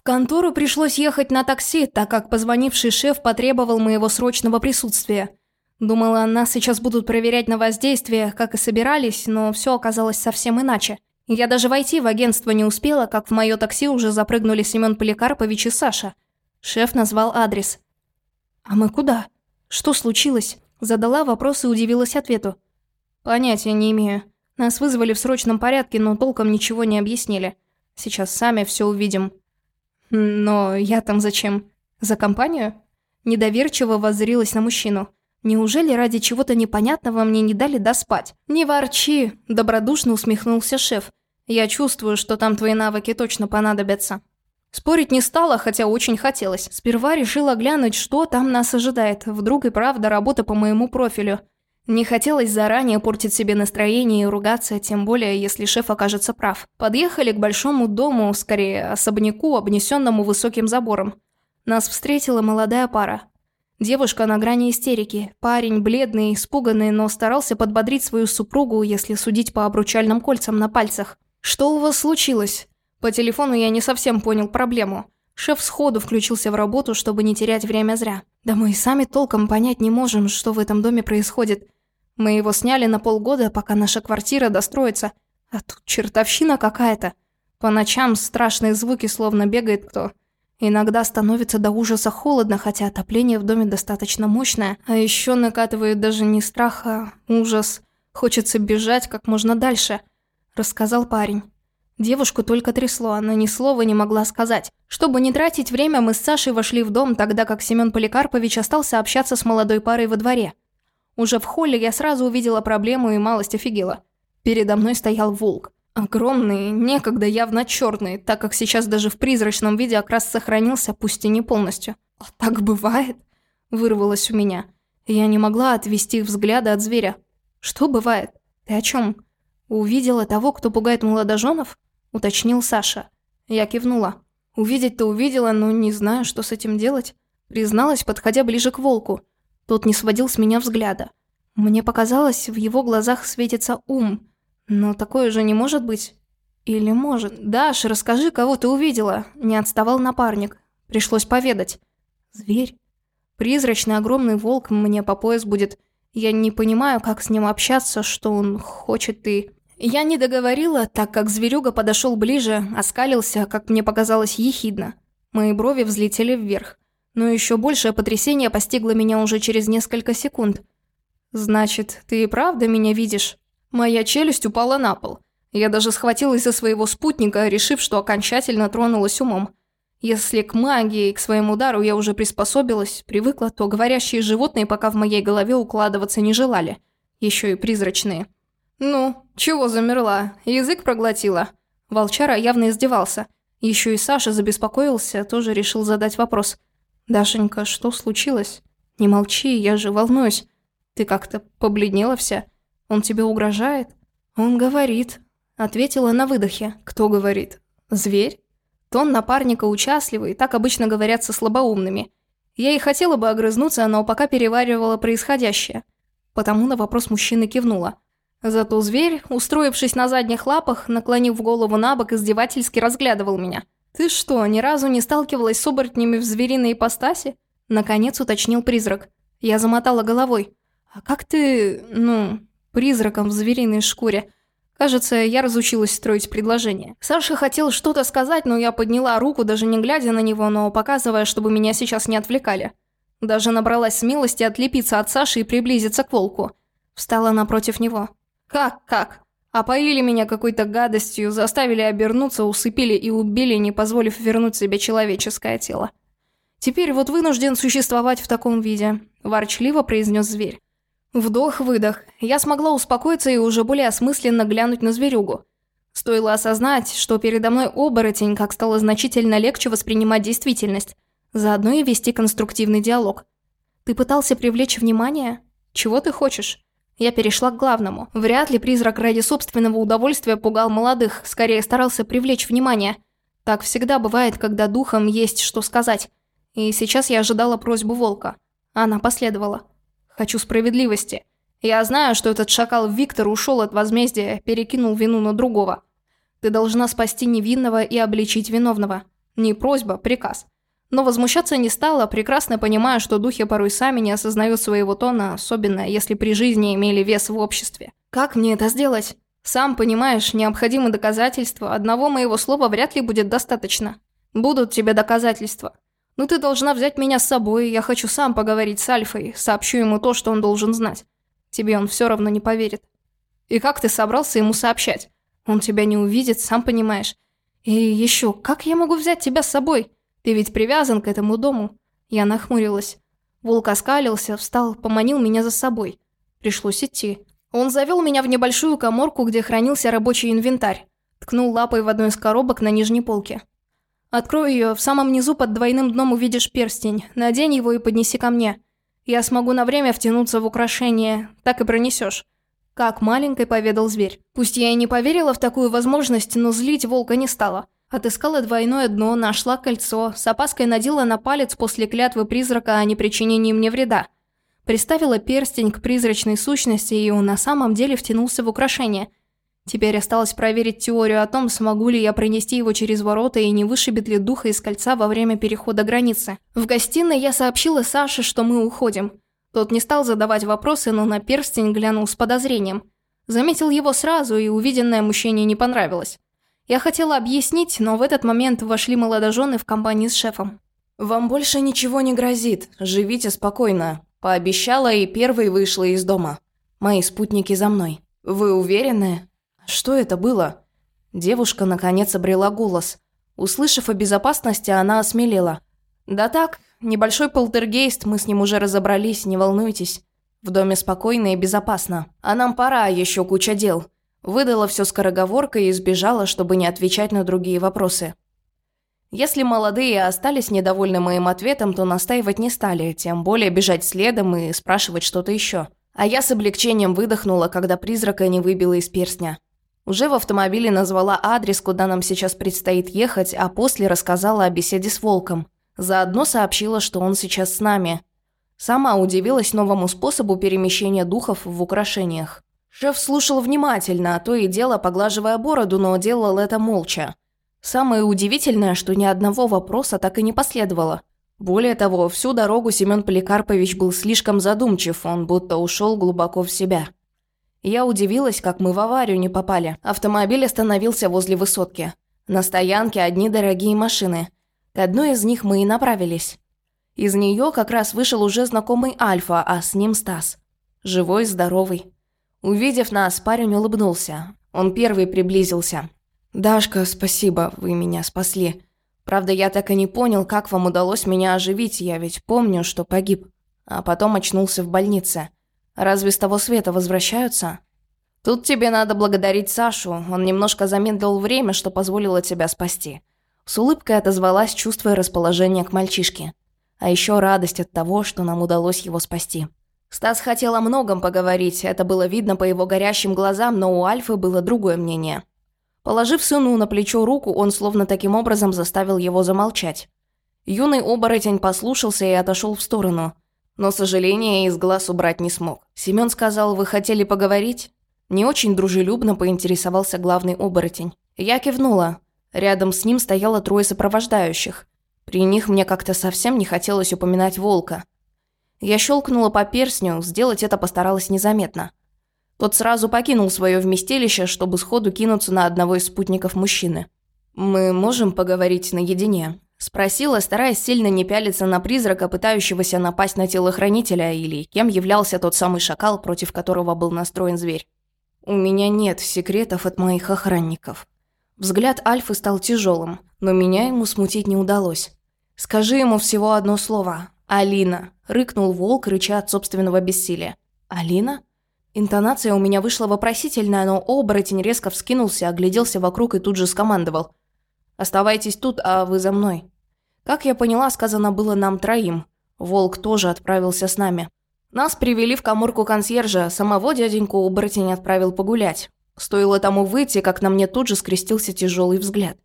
В контору пришлось ехать на такси, так как позвонивший шеф потребовал моего срочного присутствия. Думала, нас сейчас будут проверять на воздействие, как и собирались, но все оказалось совсем иначе. Я даже войти в агентство не успела, как в мое такси уже запрыгнули Семен Поликарпович и Саша. Шеф назвал адрес. «А мы куда? Что случилось?» Задала вопрос и удивилась ответу. «Понятия не имею. Нас вызвали в срочном порядке, но толком ничего не объяснили. Сейчас сами все увидим». «Но я там зачем? За компанию?» Недоверчиво воззрилась на мужчину. «Неужели ради чего-то непонятного мне не дали доспать?» «Не ворчи!» – добродушно усмехнулся шеф. «Я чувствую, что там твои навыки точно понадобятся». Спорить не стала, хотя очень хотелось. Сперва решила глянуть, что там нас ожидает. Вдруг и правда работа по моему профилю. Не хотелось заранее портить себе настроение и ругаться, тем более, если шеф окажется прав. Подъехали к большому дому, скорее, особняку, обнесенному высоким забором. Нас встретила молодая пара. Девушка на грани истерики, парень бледный, испуганный, но старался подбодрить свою супругу, если судить по обручальным кольцам на пальцах. «Что у вас случилось?» По телефону я не совсем понял проблему. Шеф сходу включился в работу, чтобы не терять время зря. Да мы и сами толком понять не можем, что в этом доме происходит. Мы его сняли на полгода, пока наша квартира достроится. А тут чертовщина какая-то. По ночам страшные звуки, словно бегает кто. Иногда становится до ужаса холодно, хотя отопление в доме достаточно мощное. А еще накатывает даже не страх, а ужас. Хочется бежать как можно дальше, рассказал парень. Девушку только трясло, она ни слова не могла сказать. Чтобы не тратить время, мы с Сашей вошли в дом, тогда как Семен Поликарпович остался общаться с молодой парой во дворе. Уже в холле я сразу увидела проблему и малость офигела. Передо мной стоял волк. Огромный, некогда явно черный, так как сейчас даже в призрачном виде окрас сохранился, пусть и не полностью. «А так бывает?» – вырвалось у меня. Я не могла отвести взгляда от зверя. «Что бывает? Ты о чем? Увидела того, кто пугает молодоженов?» – уточнил Саша. Я кивнула. Увидеть-то увидела, но не знаю, что с этим делать. Призналась, подходя ближе к волку. Тот не сводил с меня взгляда. Мне показалось, в его глазах светится ум. Но такое же не может быть. Или может? «Даш, расскажи, кого ты увидела?» Не отставал напарник. Пришлось поведать. «Зверь?» Призрачный огромный волк мне по пояс будет. Я не понимаю, как с ним общаться, что он хочет и... Я не договорила, так как зверюга подошел ближе, оскалился, как мне показалось, ехидно. Мои брови взлетели вверх. Но еще большее потрясение постигло меня уже через несколько секунд. «Значит, ты и правда меня видишь?» Моя челюсть упала на пол. Я даже схватилась за своего спутника, решив, что окончательно тронулась умом. Если к магии и к своему удару я уже приспособилась, привыкла, то говорящие животные пока в моей голове укладываться не желали. Еще и призрачные. «Ну, чего замерла? Язык проглотила?» Волчара явно издевался. Еще и Саша забеспокоился, тоже решил задать вопрос. «Дашенька, что случилось? Не молчи, я же волнуюсь. Ты как-то побледнела вся. Он тебе угрожает?» «Он говорит», — ответила на выдохе. «Кто говорит? Зверь?» Тон напарника участливый, так обычно говорят со слабоумными. Я и хотела бы огрызнуться, но пока переваривала происходящее. Потому на вопрос мужчины кивнула. Зато зверь, устроившись на задних лапах, наклонив голову на бок, издевательски разглядывал меня. «Ты что, ни разу не сталкивалась с оборотнями в звериной ипостаси?» Наконец уточнил призрак. Я замотала головой. «А как ты, ну, призраком в звериной шкуре?» Кажется, я разучилась строить предложение. Саша хотел что-то сказать, но я подняла руку, даже не глядя на него, но показывая, чтобы меня сейчас не отвлекали. Даже набралась смелости отлепиться от Саши и приблизиться к волку. Встала напротив него. «Как, как? Опоили меня какой-то гадостью, заставили обернуться, усыпили и убили, не позволив вернуть себе человеческое тело. Теперь вот вынужден существовать в таком виде», – ворчливо произнес зверь. Вдох-выдох. Я смогла успокоиться и уже более осмысленно глянуть на зверюгу. Стоило осознать, что передо мной оборотень, как стало значительно легче воспринимать действительность, заодно и вести конструктивный диалог. «Ты пытался привлечь внимание? Чего ты хочешь?» Я перешла к главному. Вряд ли призрак ради собственного удовольствия пугал молодых, скорее старался привлечь внимание. Так всегда бывает, когда духом есть что сказать. И сейчас я ожидала просьбу волка. Она последовала. Хочу справедливости. Я знаю, что этот шакал Виктор ушел от возмездия, перекинул вину на другого. Ты должна спасти невинного и обличить виновного. Не просьба, приказ. Но возмущаться не стала, прекрасно понимая, что духи порой сами не осознают своего тона, особенно если при жизни имели вес в обществе. Как мне это сделать? Сам понимаешь, необходимы доказательства, одного моего слова вряд ли будет достаточно. Будут тебе доказательства. Но ты должна взять меня с собой, я хочу сам поговорить с Альфой, сообщу ему то, что он должен знать. Тебе он все равно не поверит. И как ты собрался ему сообщать? Он тебя не увидит, сам понимаешь. И еще, как я могу взять тебя с собой? Ты ведь привязан к этому дому. Я нахмурилась. Волк оскалился, встал, поманил меня за собой. Пришлось идти. Он завел меня в небольшую коморку, где хранился рабочий инвентарь. Ткнул лапой в одну из коробок на нижней полке. «Открой ее, в самом низу под двойным дном увидишь перстень. Надень его и поднеси ко мне. Я смогу на время втянуться в украшение, так и пронесешь. Как маленькой поведал зверь. Пусть я и не поверила в такую возможность, но злить волка не стала. Отыскала двойное дно, нашла кольцо, с опаской надела на палец после клятвы призрака о непричинении мне вреда. Приставила перстень к призрачной сущности, и он на самом деле втянулся в украшение. Теперь осталось проверить теорию о том, смогу ли я пронести его через ворота и не вышибет ли духа из кольца во время перехода границы. В гостиной я сообщила Саше, что мы уходим. Тот не стал задавать вопросы, но на перстень глянул с подозрением. Заметил его сразу, и увиденное мужчине не понравилось. Я хотела объяснить, но в этот момент вошли молодожены в компании с шефом. «Вам больше ничего не грозит, живите спокойно», – пообещала и первой вышла из дома. Мои спутники за мной. «Вы уверены?» «Что это было?» Девушка наконец обрела голос. Услышав о безопасности, она осмелела. «Да так, Небольшой полтергейст, мы с ним уже разобрались, не волнуйтесь. В доме спокойно и безопасно. А нам пора, еще куча дел. Выдала все скороговоркой и сбежала, чтобы не отвечать на другие вопросы. Если молодые остались недовольны моим ответом, то настаивать не стали, тем более бежать следом и спрашивать что-то еще. А я с облегчением выдохнула, когда призрака не выбила из перстня. Уже в автомобиле назвала адрес, куда нам сейчас предстоит ехать, а после рассказала о беседе с Волком – Заодно сообщила, что он сейчас с нами. Сама удивилась новому способу перемещения духов в украшениях. Шеф слушал внимательно, а то и дело поглаживая бороду, но делал это молча. Самое удивительное, что ни одного вопроса так и не последовало. Более того, всю дорогу Семен Поликарпович был слишком задумчив, он будто ушел глубоко в себя. Я удивилась, как мы в аварию не попали. Автомобиль остановился возле высотки. На стоянке одни дорогие машины – к одной из них мы и направились. Из нее как раз вышел уже знакомый Альфа, а с ним Стас. Живой, здоровый. Увидев нас, парень улыбнулся. Он первый приблизился. «Дашка, спасибо, вы меня спасли. Правда, я так и не понял, как вам удалось меня оживить, я ведь помню, что погиб. А потом очнулся в больнице. Разве с того света возвращаются?» «Тут тебе надо благодарить Сашу, он немножко замедлил время, что позволило тебя спасти. С улыбкой отозвалась, чувствуя расположение к мальчишке. А еще радость от того, что нам удалось его спасти. Стас хотел о многом поговорить, это было видно по его горящим глазам, но у Альфы было другое мнение. Положив сыну на плечо руку, он словно таким образом заставил его замолчать. Юный оборотень послушался и отошел в сторону. Но сожаления из глаз убрать не смог. Семен сказал, вы хотели поговорить? Не очень дружелюбно поинтересовался главный оборотень. Я кивнула. Рядом с ним стояло трое сопровождающих. При них мне как-то совсем не хотелось упоминать волка. Я щелкнула по перстню, сделать это постаралась незаметно. Тот сразу покинул свое вместилище, чтобы сходу кинуться на одного из спутников мужчины. «Мы можем поговорить наедине?» Спросила, стараясь сильно не пялиться на призрака, пытающегося напасть на телохранителя, или кем являлся тот самый шакал, против которого был настроен зверь. «У меня нет секретов от моих охранников», Взгляд Альфы стал тяжелым, но меня ему смутить не удалось. «Скажи ему всего одно слово. Алина!» – рыкнул волк, рыча от собственного бессилия. «Алина?» Интонация у меня вышла вопросительная, но оборотень резко вскинулся, огляделся вокруг и тут же скомандовал. «Оставайтесь тут, а вы за мной». Как я поняла, сказано было нам троим. Волк тоже отправился с нами. Нас привели в коморку консьержа, самого дяденьку оборотень отправил погулять. Стоило тому выйти, как на мне тут же скрестился тяжелый взгляд.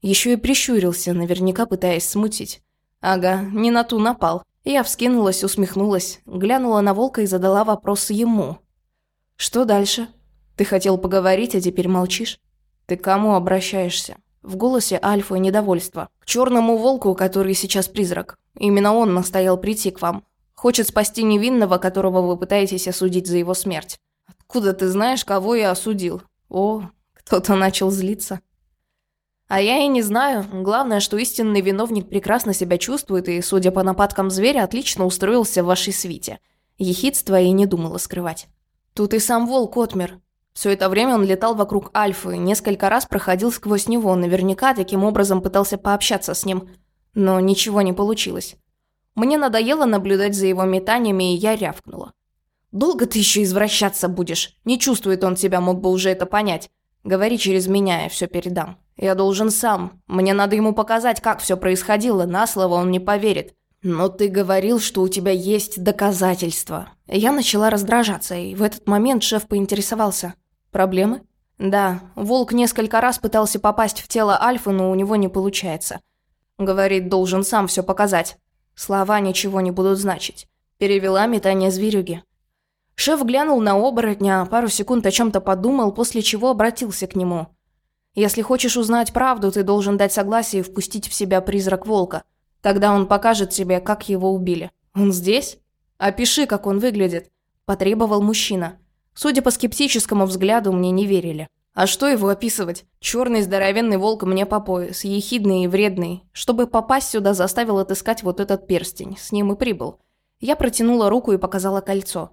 Еще и прищурился, наверняка пытаясь смутить. Ага, не на ту напал. Я вскинулась, усмехнулась, глянула на волка и задала вопрос ему. «Что дальше? Ты хотел поговорить, а теперь молчишь? Ты к кому обращаешься?» В голосе Альфа недовольство. К черному волку, который сейчас призрак. Именно он настоял прийти к вам. Хочет спасти невинного, которого вы пытаетесь осудить за его смерть. Откуда ты знаешь, кого я осудил? О, кто-то начал злиться. А я и не знаю. Главное, что истинный виновник прекрасно себя чувствует и, судя по нападкам зверя, отлично устроился в вашей свите. Ехидство и не думала скрывать. Тут и сам волк отмер. Все это время он летал вокруг Альфы, несколько раз проходил сквозь него, наверняка таким образом пытался пообщаться с ним. Но ничего не получилось. Мне надоело наблюдать за его метаниями, и я рявкнула. «Долго ты еще извращаться будешь? Не чувствует он тебя, мог бы уже это понять. Говори через меня, я все передам. Я должен сам. Мне надо ему показать, как все происходило, на слово он не поверит. «Но ты говорил, что у тебя есть доказательства». Я начала раздражаться, и в этот момент шеф поинтересовался. Проблемы? Да, волк несколько раз пытался попасть в тело Альфы, но у него не получается. Говорит, должен сам все показать. Слова ничего не будут значить. Перевела метание зверюги. Шеф глянул на оборотня, пару секунд о чем-то подумал, после чего обратился к нему. «Если хочешь узнать правду, ты должен дать согласие впустить в себя призрак волка. Тогда он покажет тебе, как его убили. Он здесь? Опиши, как он выглядит», – потребовал мужчина. Судя по скептическому взгляду, мне не верили. А что его описывать? Черный здоровенный волк мне по пояс, ехидный и вредный. Чтобы попасть сюда, заставил отыскать вот этот перстень. С ним и прибыл. Я протянула руку и показала кольцо.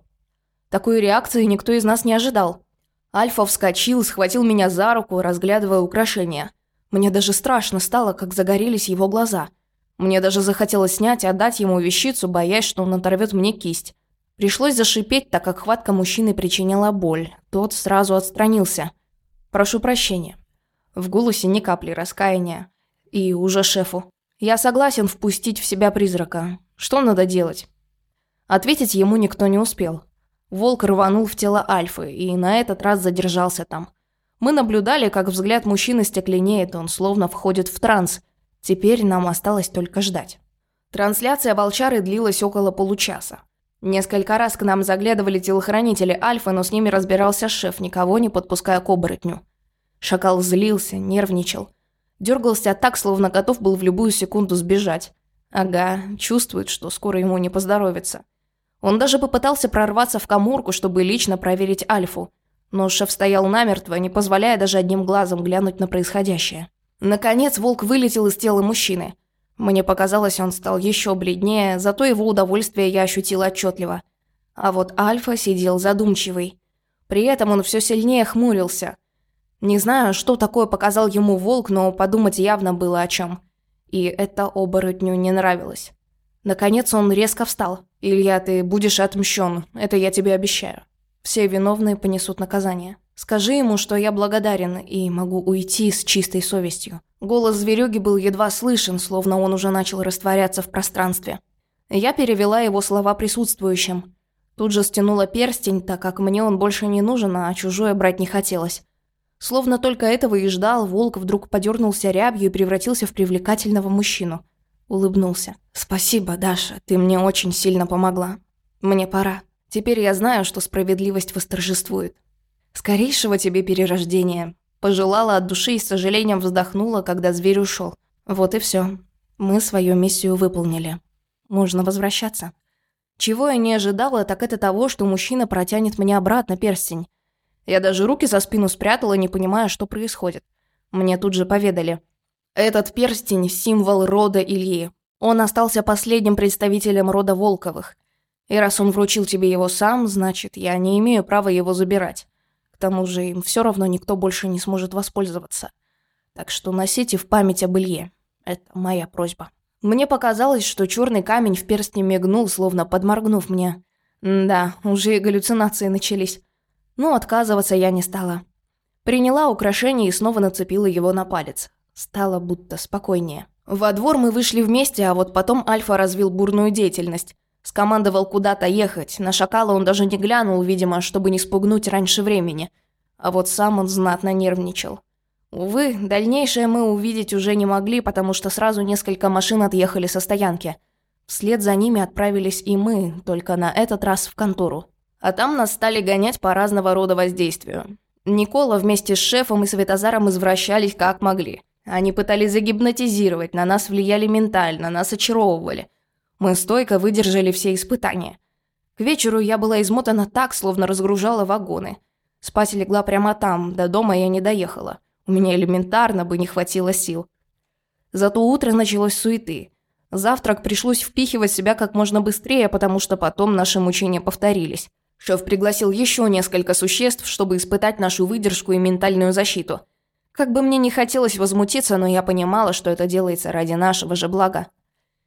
Такой реакции никто из нас не ожидал. Альфа вскочил, схватил меня за руку, разглядывая украшения. Мне даже страшно стало, как загорелись его глаза. Мне даже захотелось снять и отдать ему вещицу, боясь, что он оторвет мне кисть. Пришлось зашипеть, так как хватка мужчины причиняла боль. Тот сразу отстранился. «Прошу прощения». В голосе ни капли раскаяния. И уже шефу. «Я согласен впустить в себя призрака. Что надо делать?» Ответить ему никто не успел. Волк рванул в тело Альфы и на этот раз задержался там. Мы наблюдали, как взгляд мужчины стекленеет, он словно входит в транс. Теперь нам осталось только ждать. Трансляция волчары длилась около получаса. Несколько раз к нам заглядывали телохранители Альфа, но с ними разбирался шеф, никого не подпуская к оборотню. Шакал злился, нервничал. Дергался так, словно готов был в любую секунду сбежать. Ага, чувствует, что скоро ему не поздоровится. Он даже попытался прорваться в каморку, чтобы лично проверить Альфу. Но шеф стоял намертво, не позволяя даже одним глазом глянуть на происходящее. Наконец волк вылетел из тела мужчины. Мне показалось, он стал еще бледнее, зато его удовольствие я ощутила отчетливо. А вот Альфа сидел задумчивый. При этом он все сильнее хмурился. Не знаю, что такое показал ему волк, но подумать явно было о чем. И это оборотню не нравилось. Наконец он резко встал. «Илья, ты будешь отмщен, это я тебе обещаю. Все виновные понесут наказание. Скажи ему, что я благодарен и могу уйти с чистой совестью». Голос зверюги был едва слышен, словно он уже начал растворяться в пространстве. Я перевела его слова присутствующим. Тут же стянула перстень, так как мне он больше не нужен, а чужое брать не хотелось. Словно только этого и ждал, волк вдруг подернулся рябью и превратился в привлекательного мужчину. Улыбнулся. «Спасибо, Даша, ты мне очень сильно помогла. Мне пора. Теперь я знаю, что справедливость восторжествует. Скорейшего тебе перерождения, Пожелала от души и с сожалением вздохнула, когда зверь ушел. Вот и все. Мы свою миссию выполнили. Можно возвращаться. Чего я не ожидала, так это того, что мужчина протянет мне обратно перстень. Я даже руки за спину спрятала, не понимая, что происходит. Мне тут же поведали. Этот перстень – символ рода Ильи. Он остался последним представителем рода Волковых. И раз он вручил тебе его сам, значит, я не имею права его забирать тому же им все равно никто больше не сможет воспользоваться. Так что носите в память об Илье. Это моя просьба. Мне показалось, что черный камень в перстне мигнул, словно подморгнув мне. да, уже и галлюцинации начались. Но отказываться я не стала. Приняла украшение и снова нацепила его на палец. Стало будто спокойнее. Во двор мы вышли вместе, а вот потом Альфа развил бурную деятельность. Скомандовал куда-то ехать. На шакала он даже не глянул, видимо, чтобы не спугнуть раньше времени. А вот сам он знатно нервничал. Увы, дальнейшее мы увидеть уже не могли, потому что сразу несколько машин отъехали со стоянки. Вслед за ними отправились и мы, только на этот раз в контору. А там нас стали гонять по разного рода воздействию. Никола вместе с шефом и Светозаром извращались как могли. Они пытались загипнотизировать, на нас влияли ментально, нас очаровывали. Мы стойко выдержали все испытания. К вечеру я была измотана так, словно разгружала вагоны. Спать легла прямо там, до дома я не доехала. У меня элементарно бы не хватило сил. Зато утро началось суеты. Завтрак пришлось впихивать себя как можно быстрее, потому что потом наши мучения повторились. Шеф пригласил еще несколько существ, чтобы испытать нашу выдержку и ментальную защиту. Как бы мне не хотелось возмутиться, но я понимала, что это делается ради нашего же блага.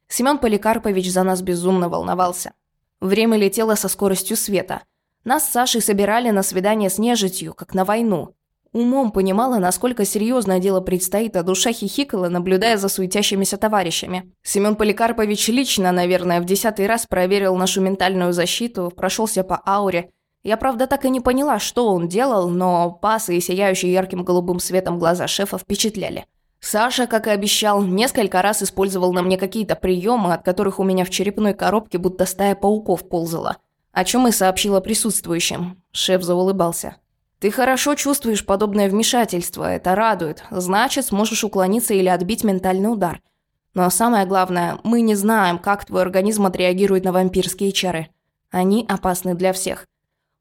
Семен Поликарпович за нас безумно волновался. Время летело со скоростью света. Нас с Сашей собирали на свидание с нежитью, как на войну. Умом понимала, насколько серьезное дело предстоит, а душа хихикала, наблюдая за суетящимися товарищами. Семен Поликарпович лично, наверное, в десятый раз проверил нашу ментальную защиту, прошелся по ауре. Я, правда, так и не поняла, что он делал, но пасы и сияющие ярким голубым светом глаза шефа впечатляли. Саша, как и обещал, несколько раз использовал на мне какие-то приемы, от которых у меня в черепной коробке будто стая пауков ползала. О чем и сообщила присутствующим. Шеф заулыбался. «Ты хорошо чувствуешь подобное вмешательство, это радует. Значит, сможешь уклониться или отбить ментальный удар. Но самое главное, мы не знаем, как твой организм отреагирует на вампирские чары. Они опасны для всех.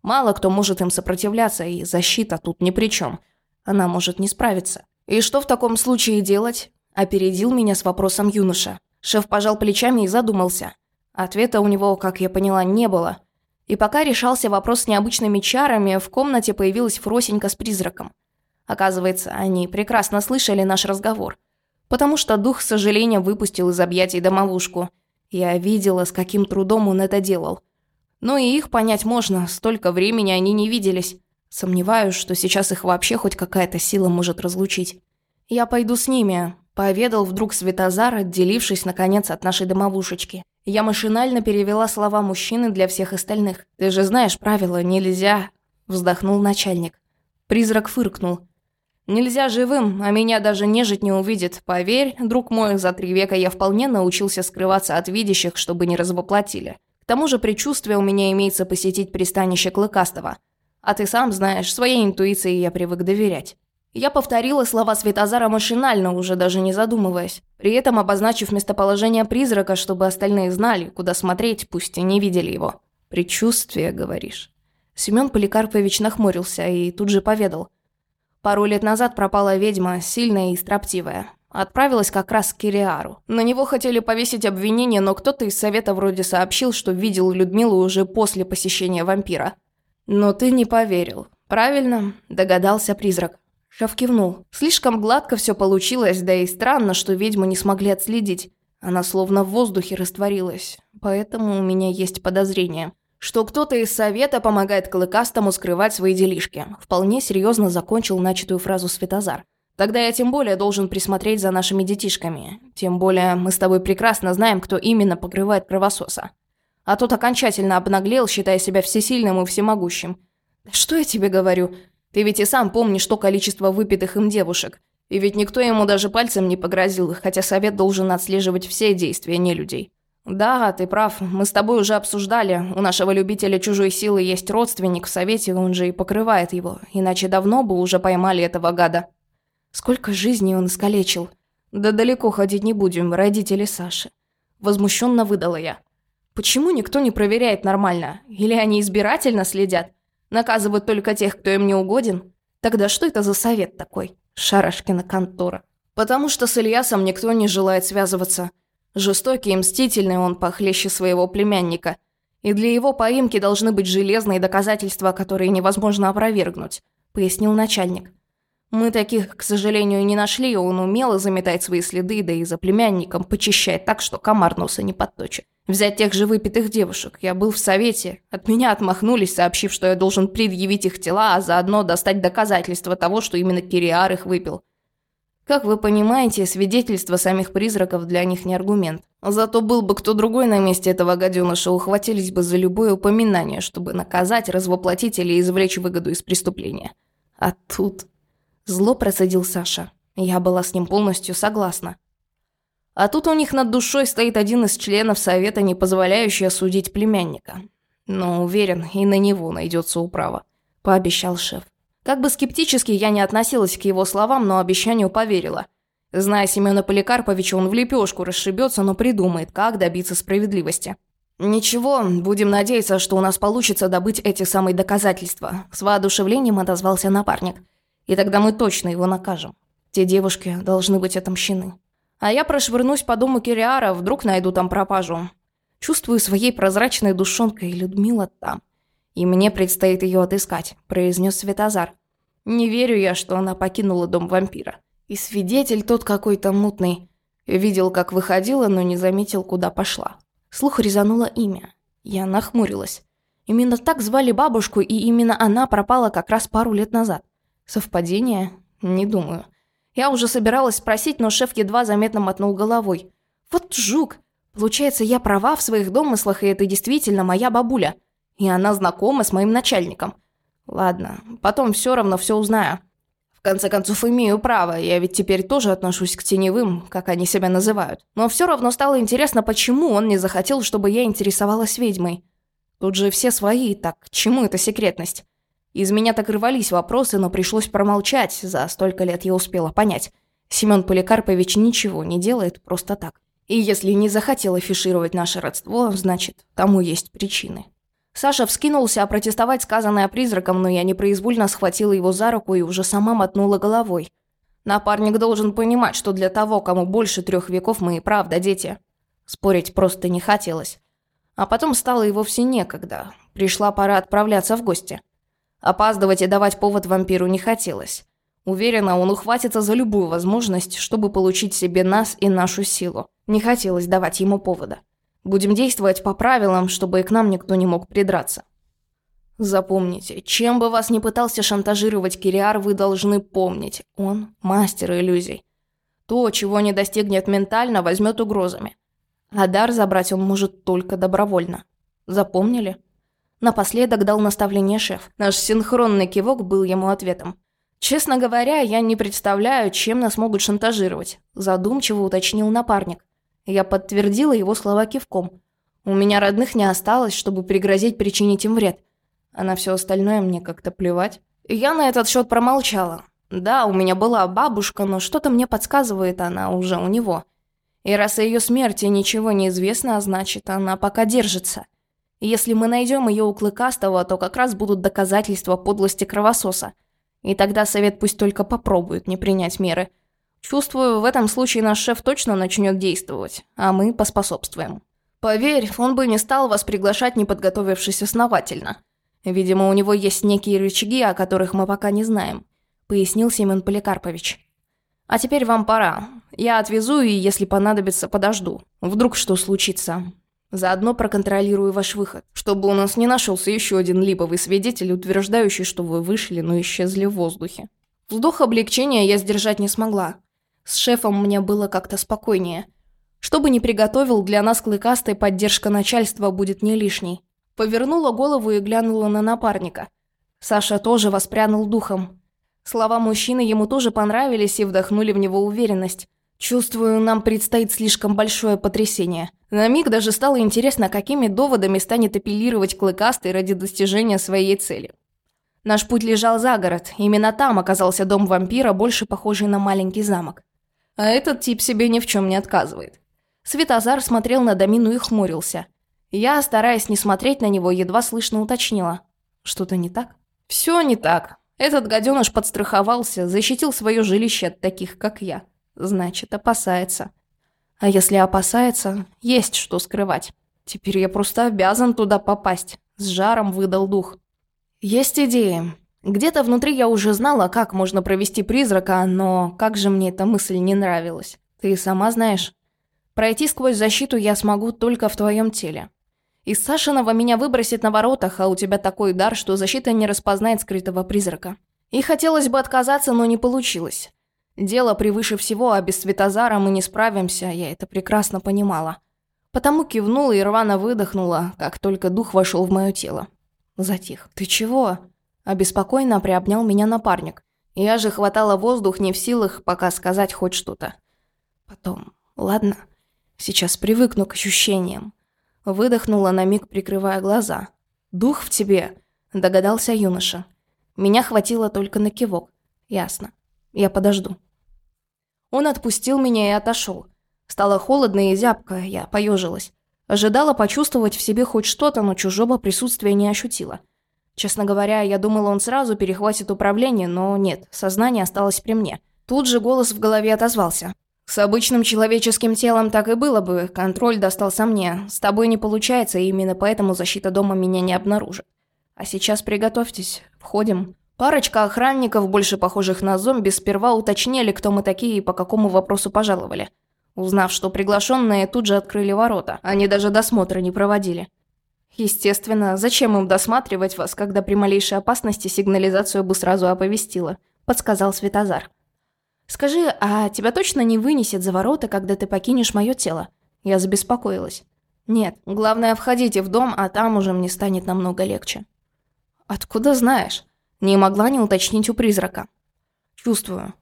Мало кто может им сопротивляться, и защита тут ни при чем. Она может не справиться. «И что в таком случае делать?» – опередил меня с вопросом юноша. Шеф пожал плечами и задумался. Ответа у него, как я поняла, не было. И пока решался вопрос с необычными чарами, в комнате появилась Фросенька с призраком. Оказывается, они прекрасно слышали наш разговор. Потому что дух с сожалением выпустил из объятий домовушку. Я видела, с каким трудом он это делал. Но и их понять можно, столько времени они не виделись. Сомневаюсь, что сейчас их вообще хоть какая-то сила может разлучить. «Я пойду с ними», – поведал вдруг Светозар, отделившись, наконец, от нашей домовушечки. Я машинально перевела слова мужчины для всех остальных. «Ты же знаешь правила, нельзя», – вздохнул начальник. Призрак фыркнул. «Нельзя живым, а меня даже нежить не увидит. Поверь, друг мой, за три века я вполне научился скрываться от видящих, чтобы не развоплотили. К тому же предчувствие у меня имеется посетить пристанище Клыкастого. А ты сам знаешь, своей интуиции я привык доверять. Я повторила слова Светозара машинально, уже даже не задумываясь, при этом обозначив местоположение призрака, чтобы остальные знали, куда смотреть, пусть и не видели его. «Предчувствие, говоришь?» Семен Поликарпович нахмурился и тут же поведал. Пару лет назад пропала ведьма, сильная и строптивая. Отправилась как раз к Кириару. На него хотели повесить обвинение, но кто-то из совета вроде сообщил, что видел Людмилу уже после посещения вампира. «Но ты не поверил. Правильно?» – догадался призрак. Шеф кивнул. Слишком гладко все получилось, да и странно, что ведьму не смогли отследить. Она словно в воздухе растворилась. Поэтому у меня есть подозрение, что кто-то из совета помогает Клыкастому скрывать свои делишки. Вполне серьезно закончил начатую фразу Светозар. Тогда я тем более должен присмотреть за нашими детишками. Тем более мы с тобой прекрасно знаем, кто именно покрывает кровососа. А тот окончательно обнаглел, считая себя всесильным и всемогущим. «Что я тебе говорю? Ты ведь и сам помнишь то количество выпитых им девушек. И ведь никто ему даже пальцем не погрозил, хотя совет должен отслеживать все действия нелюдей. Да, ты прав, мы с тобой уже обсуждали. У нашего любителя чужой силы есть родственник в совете, он же и покрывает его. Иначе давно бы уже поймали этого гада. Сколько жизней он искалечил. Да далеко ходить не будем, родители Саши. Возмущенно выдала я. Почему никто не проверяет нормально? Или они избирательно следят? Наказывают только тех, кто им не угоден? Тогда что это за совет такой? Шарашкина контора. Потому что с Ильясом никто не желает связываться. Жестокий и мстительный он похлеще своего племянника. И для его поимки должны быть железные доказательства, которые невозможно опровергнуть, пояснил начальник. Мы таких, к сожалению, не нашли, он умело заметает свои следы, да и за племянником почищает так, что комар носа не подточит. Взять тех же выпитых девушек. Я был в совете. От меня отмахнулись, сообщив, что я должен предъявить их тела, а заодно достать доказательства того, что именно Кириар их выпил. Как вы понимаете, свидетельства самих призраков для них не аргумент. Зато был бы кто другой на месте этого гаденыша, ухватились бы за любое упоминание, чтобы наказать, развоплотить или извлечь выгоду из преступления. А тут... Зло процедил Саша. Я была с ним полностью согласна. А тут у них над душой стоит один из членов совета, не позволяющий осудить племянника. Но уверен, и на него найдется управа», – пообещал шеф. Как бы скептически я не относилась к его словам, но обещанию поверила. Зная Семёна Поликарповича, он в лепешку расшибется, но придумает, как добиться справедливости. «Ничего, будем надеяться, что у нас получится добыть эти самые доказательства», – с воодушевлением отозвался напарник. «И тогда мы точно его накажем. Те девушки должны быть отомщены». А я прошвырнусь по дому Кириара, вдруг найду там пропажу. Чувствую своей прозрачной душонкой Людмила там. И мне предстоит ее отыскать, произнес Светозар. Не верю я, что она покинула дом вампира. И свидетель тот какой-то мутный. Видел, как выходила, но не заметил, куда пошла. Слух резануло имя. Я нахмурилась. Именно так звали бабушку, и именно она пропала как раз пару лет назад. Совпадение? Не думаю. Я уже собиралась спросить, но шеф едва заметно мотнул головой. «Вот жук! Получается, я права в своих домыслах, и это действительно моя бабуля. И она знакома с моим начальником. Ладно, потом все равно все узнаю. В конце концов, имею право, я ведь теперь тоже отношусь к теневым, как они себя называют. Но все равно стало интересно, почему он не захотел, чтобы я интересовалась ведьмой. Тут же все свои, так к чему эта секретность? Из меня так рвались вопросы, но пришлось промолчать, за столько лет я успела понять. Семён Поликарпович ничего не делает просто так. И если не захотел афишировать наше родство, значит, тому есть причины. Саша вскинулся опротестовать сказанное призраком, но я непроизвольно схватила его за руку и уже сама мотнула головой. Напарник должен понимать, что для того, кому больше трех веков, мы и правда дети. Спорить просто не хотелось. А потом стало и вовсе некогда. Пришла пора отправляться в гости. Опаздывать и давать повод вампиру не хотелось. Уверена, он ухватится за любую возможность, чтобы получить себе нас и нашу силу. Не хотелось давать ему повода. Будем действовать по правилам, чтобы и к нам никто не мог придраться. Запомните, чем бы вас ни пытался шантажировать Кириар, вы должны помнить, он мастер иллюзий. То, чего не достигнет ментально, возьмет угрозами. А дар забрать он может только добровольно. Запомнили? Напоследок дал наставление шеф. Наш синхронный кивок был ему ответом. «Честно говоря, я не представляю, чем нас могут шантажировать», задумчиво уточнил напарник. Я подтвердила его слова кивком. «У меня родных не осталось, чтобы пригрозить причинить им вред. А на все остальное мне как-то плевать». Я на этот счет промолчала. Да, у меня была бабушка, но что-то мне подсказывает она уже у него. И раз о ее смерти ничего не известно, а значит, она пока держится. Если мы найдем ее у Клыкастого, то как раз будут доказательства подлости кровососа. И тогда совет пусть только попробует не принять меры. Чувствую, в этом случае наш шеф точно начнет действовать, а мы поспособствуем. Поверь, он бы не стал вас приглашать, не подготовившись основательно. Видимо, у него есть некие рычаги, о которых мы пока не знаем», — пояснил Семен Поликарпович. «А теперь вам пора. Я отвезу и, если понадобится, подожду. Вдруг что случится. Заодно проконтролирую ваш выход, чтобы у нас не нашелся еще один липовый свидетель, утверждающий, что вы вышли, но исчезли в воздухе. Вздох облегчения я сдержать не смогла. С шефом мне было как-то спокойнее. Что бы ни приготовил, для нас клыкастой поддержка начальства будет не лишней. Повернула голову и глянула на напарника. Саша тоже воспрянул духом. Слова мужчины ему тоже понравились и вдохнули в него уверенность. Чувствую, нам предстоит слишком большое потрясение. На миг даже стало интересно, какими доводами станет апеллировать Клыкастый ради достижения своей цели. Наш путь лежал за город. Именно там оказался дом вампира, больше похожий на маленький замок. А этот тип себе ни в чем не отказывает. Светозар смотрел на Домину и хмурился. Я, стараясь не смотреть на него, едва слышно уточнила. Что-то не так? Все не так. Этот гаденыш подстраховался, защитил свое жилище от таких, как я. Значит, опасается. А если опасается, есть что скрывать. Теперь я просто обязан туда попасть. С жаром выдал дух. Есть идеи. Где-то внутри я уже знала, как можно провести призрака, но как же мне эта мысль не нравилась. Ты сама знаешь. Пройти сквозь защиту я смогу только в твоем теле. Из Сашиного меня выбросит на воротах, а у тебя такой дар, что защита не распознает скрытого призрака. И хотелось бы отказаться, но не получилось. Дело превыше всего, а без Светозара мы не справимся, я это прекрасно понимала. Потому кивнула и рвано выдохнула, как только дух вошел в мое тело. Затих. «Ты чего?» Обеспокоенно приобнял меня напарник. Я же хватала воздух не в силах пока сказать хоть что-то. Потом. Ладно. Сейчас привыкну к ощущениям. Выдохнула на миг, прикрывая глаза. «Дух в тебе», – догадался юноша. Меня хватило только на кивок. Ясно. Я подожду. Он отпустил меня и отошел. Стало холодно и зябко, я поежилась. Ожидала почувствовать в себе хоть что-то, но чужого присутствия не ощутила. Честно говоря, я думала, он сразу перехватит управление, но нет, сознание осталось при мне. Тут же голос в голове отозвался. «С обычным человеческим телом так и было бы, контроль достался мне. С тобой не получается, и именно поэтому защита дома меня не обнаружит. А сейчас приготовьтесь, входим». Парочка охранников, больше похожих на зомби, сперва уточнили, кто мы такие и по какому вопросу пожаловали. Узнав, что приглашенные, тут же открыли ворота. Они даже досмотра не проводили. Естественно, зачем им досматривать вас, когда при малейшей опасности сигнализацию бы сразу оповестила, подсказал Светозар. «Скажи, а тебя точно не вынесет за ворота, когда ты покинешь мое тело?» Я забеспокоилась. «Нет, главное, входите в дом, а там уже мне станет намного легче». «Откуда знаешь?» Не могла не уточнить у призрака. «Чувствую.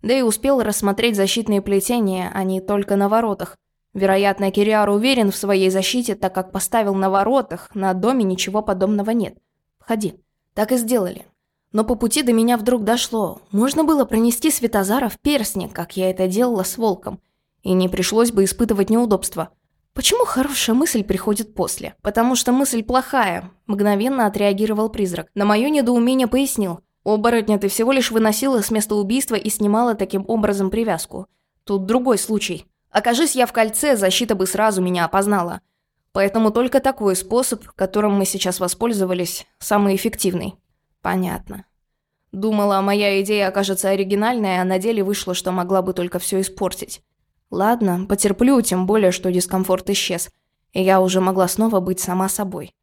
Да и успел рассмотреть защитные плетения, а не только на воротах. Вероятно, Кириар уверен в своей защите, так как поставил на воротах, на доме ничего подобного нет. Входи». Так и сделали. Но по пути до меня вдруг дошло. Можно было пронести Светозара в перстне, как я это делала с волком. И не пришлось бы испытывать неудобства. «Почему хорошая мысль приходит после?» «Потому что мысль плохая», – мгновенно отреагировал призрак. На мое недоумение пояснил. «Оборотня ты всего лишь выносила с места убийства и снимала таким образом привязку. Тут другой случай. Окажись я в кольце, защита бы сразу меня опознала. Поэтому только такой способ, которым мы сейчас воспользовались, самый эффективный». «Понятно». Думала, моя идея окажется оригинальной, а на деле вышло, что могла бы только все испортить. Ладно, потерплю, тем более, что дискомфорт исчез, и я уже могла снова быть сама собой.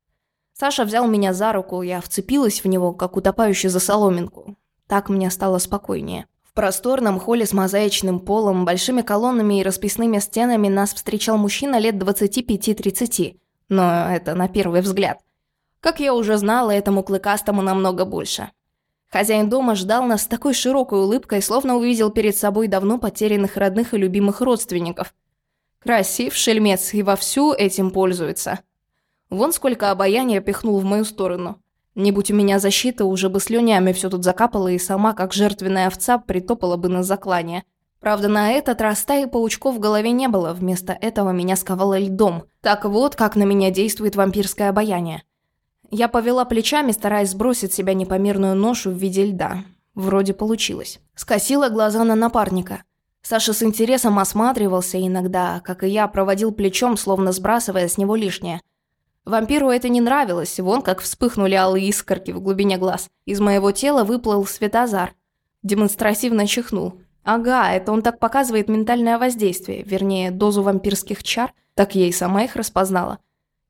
Саша взял меня за руку, я вцепилась в него, как утопающий за соломинку. Так мне стало спокойнее. В просторном холле с мозаичным полом, большими колоннами и расписными стенами нас встречал мужчина лет 25-30, но это на первый взгляд. Как я уже знала, этому клыкастому намного больше. Хозяин дома ждал нас с такой широкой улыбкой, словно увидел перед собой давно потерянных родных и любимых родственников. Красив шельмец и вовсю этим пользуется. Вон сколько обаяния пихнул в мою сторону. Не будь у меня защиты, уже бы слюнями все тут закапало и сама, как жертвенная овца, притопала бы на заклание. Правда, на этот раз стаи паучков в голове не было, вместо этого меня сковало льдом. Так вот, как на меня действует вампирское обаяние. Я повела плечами, стараясь сбросить с себя непомерную ношу в виде льда. Вроде получилось. Скосила глаза на напарника. Саша с интересом осматривался иногда, как и я, проводил плечом, словно сбрасывая с него лишнее. Вампиру это не нравилось, вон как вспыхнули алые искорки в глубине глаз. Из моего тела выплыл светозар. Демонстративно чихнул. Ага, это он так показывает ментальное воздействие, вернее, дозу вампирских чар, так я и сама их распознала.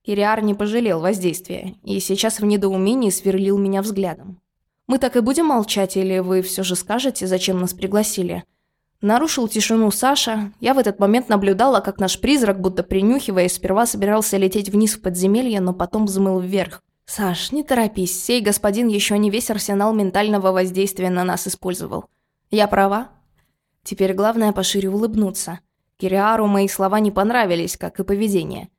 Кириар не пожалел воздействия, и сейчас в недоумении сверлил меня взглядом. «Мы так и будем молчать, или вы все же скажете, зачем нас пригласили?» Нарушил тишину Саша. Я в этот момент наблюдала, как наш призрак, будто принюхиваясь, сперва собирался лететь вниз в подземелье, но потом взмыл вверх. «Саш, не торопись, сей господин еще не весь арсенал ментального воздействия на нас использовал. Я права?» Теперь главное пошире улыбнуться. Кириару мои слова не понравились, как и поведение.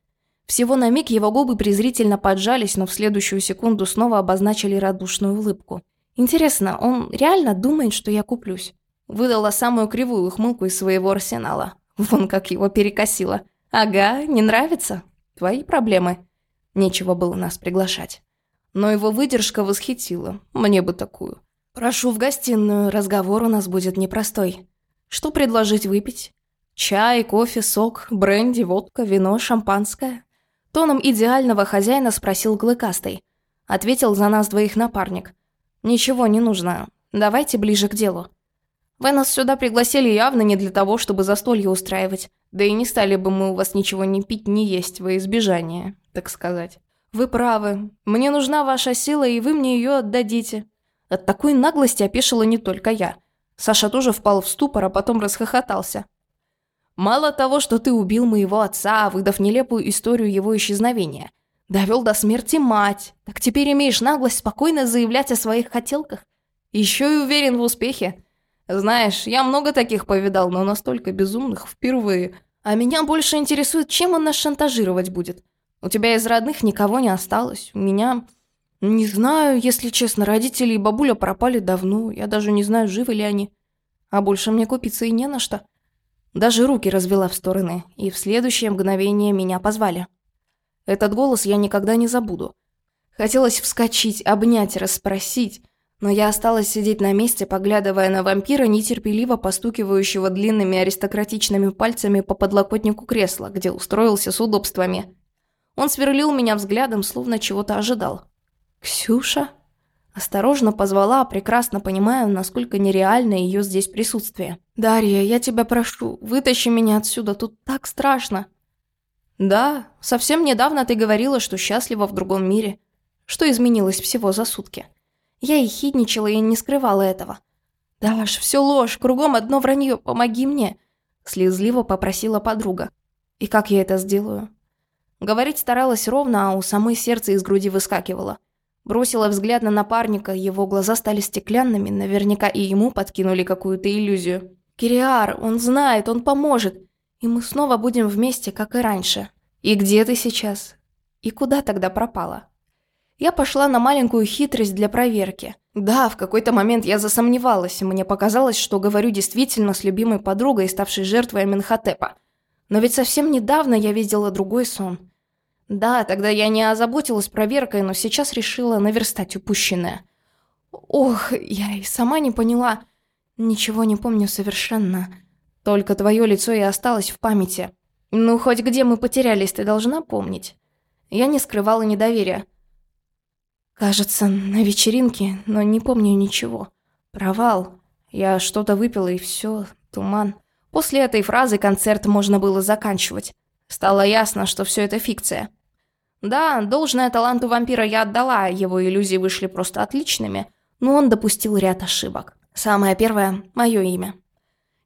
Всего на миг его губы презрительно поджались, но в следующую секунду снова обозначили радушную улыбку. «Интересно, он реально думает, что я куплюсь?» Выдала самую кривую ухмылку из своего арсенала. Вон как его перекосило. «Ага, не нравится? Твои проблемы». Нечего было нас приглашать. Но его выдержка восхитила. Мне бы такую. «Прошу в гостиную, разговор у нас будет непростой. Что предложить выпить? Чай, кофе, сок, бренди, водка, вино, шампанское?» Тоном идеального хозяина спросил Клыкастый. Ответил за нас двоих напарник. «Ничего не нужно. Давайте ближе к делу. Вы нас сюда пригласили явно не для того, чтобы застолье устраивать. Да и не стали бы мы у вас ничего не пить, не есть во избежание, так сказать. Вы правы. Мне нужна ваша сила, и вы мне ее отдадите». От такой наглости опешила не только я. Саша тоже впал в ступор, а потом расхохотался. Мало того, что ты убил моего отца, выдав нелепую историю его исчезновения, довел до смерти мать, так теперь имеешь наглость спокойно заявлять о своих хотелках? Еще и уверен в успехе. Знаешь, я много таких повидал, но настолько безумных впервые. А меня больше интересует, чем он нас шантажировать будет. У тебя из родных никого не осталось. У меня... Не знаю, если честно, родители и бабуля пропали давно. Я даже не знаю, живы ли они. А больше мне купиться и не на что. Даже руки развела в стороны, и в следующее мгновение меня позвали. Этот голос я никогда не забуду. Хотелось вскочить, обнять, расспросить, но я осталась сидеть на месте, поглядывая на вампира, нетерпеливо постукивающего длинными аристократичными пальцами по подлокотнику кресла, где устроился с удобствами. Он сверлил меня взглядом, словно чего-то ожидал. «Ксюша?» Осторожно позвала, прекрасно понимая, насколько нереально ее здесь присутствие. «Дарья, я тебя прошу, вытащи меня отсюда, тут так страшно!» «Да, совсем недавно ты говорила, что счастлива в другом мире. Что изменилось всего за сутки?» Я и хидничала, и не скрывала этого. «Даш, все ложь, кругом одно вранье, помоги мне!» Слезливо попросила подруга. «И как я это сделаю?» Говорить старалась ровно, а у самой сердце из груди выскакивало. Бросила взгляд на напарника, его глаза стали стеклянными, наверняка и ему подкинули какую-то иллюзию. «Кириар, он знает, он поможет, и мы снова будем вместе, как и раньше. И где ты сейчас? И куда тогда пропала?» Я пошла на маленькую хитрость для проверки. Да, в какой-то момент я засомневалась, мне показалось, что говорю действительно с любимой подругой, ставшей жертвой Аминхотепа. Но ведь совсем недавно я видела другой сон. Да, тогда я не озаботилась проверкой, но сейчас решила наверстать упущенное. Ох, я и сама не поняла. Ничего не помню совершенно. Только твое лицо и осталось в памяти. Ну, хоть где мы потерялись, ты должна помнить. Я не скрывала недоверия. Кажется, на вечеринке, но не помню ничего. Провал. Я что-то выпила и все, туман. После этой фразы концерт можно было заканчивать. Стало ясно, что все это фикция. Да, должное таланту вампира я отдала, его иллюзии вышли просто отличными, но он допустил ряд ошибок. Самое первое – мое имя.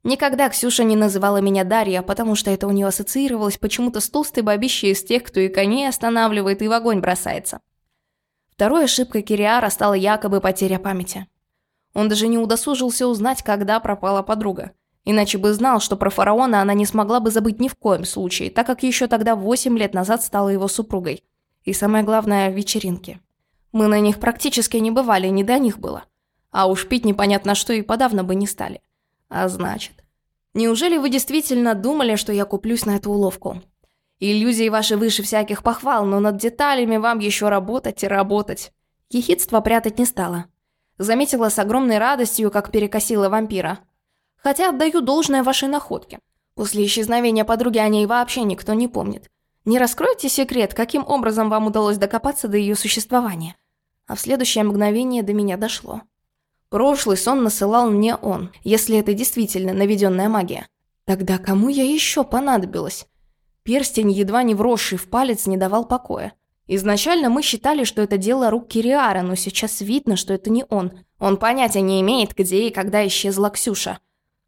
Никогда Ксюша не называла меня Дарья, потому что это у нее ассоциировалось почему-то с толстой бабищей из тех, кто и коней останавливает, и в огонь бросается. Второй ошибкой Кириара стала якобы потеря памяти. Он даже не удосужился узнать, когда пропала подруга. Иначе бы знал, что про фараона она не смогла бы забыть ни в коем случае, так как еще тогда 8 лет назад стала его супругой. И самое главное – вечеринки. Мы на них практически не бывали, не до них было. А уж пить непонятно что и подавно бы не стали. А значит... Неужели вы действительно думали, что я куплюсь на эту уловку? Иллюзии ваши выше всяких похвал, но над деталями вам еще работать и работать. Ехидство прятать не стала. Заметила с огромной радостью, как перекосила вампира. Хотя отдаю должное вашей находке. После исчезновения подруги о ней вообще никто не помнит. Не раскройте секрет, каким образом вам удалось докопаться до ее существования. А в следующее мгновение до меня дошло. Прошлый сон насылал мне он, если это действительно наведенная магия. Тогда кому я еще понадобилась? Перстень, едва не вросший в палец, не давал покоя. Изначально мы считали, что это дело рук Кириара, но сейчас видно, что это не он. Он понятия не имеет, где и когда исчезла Ксюша.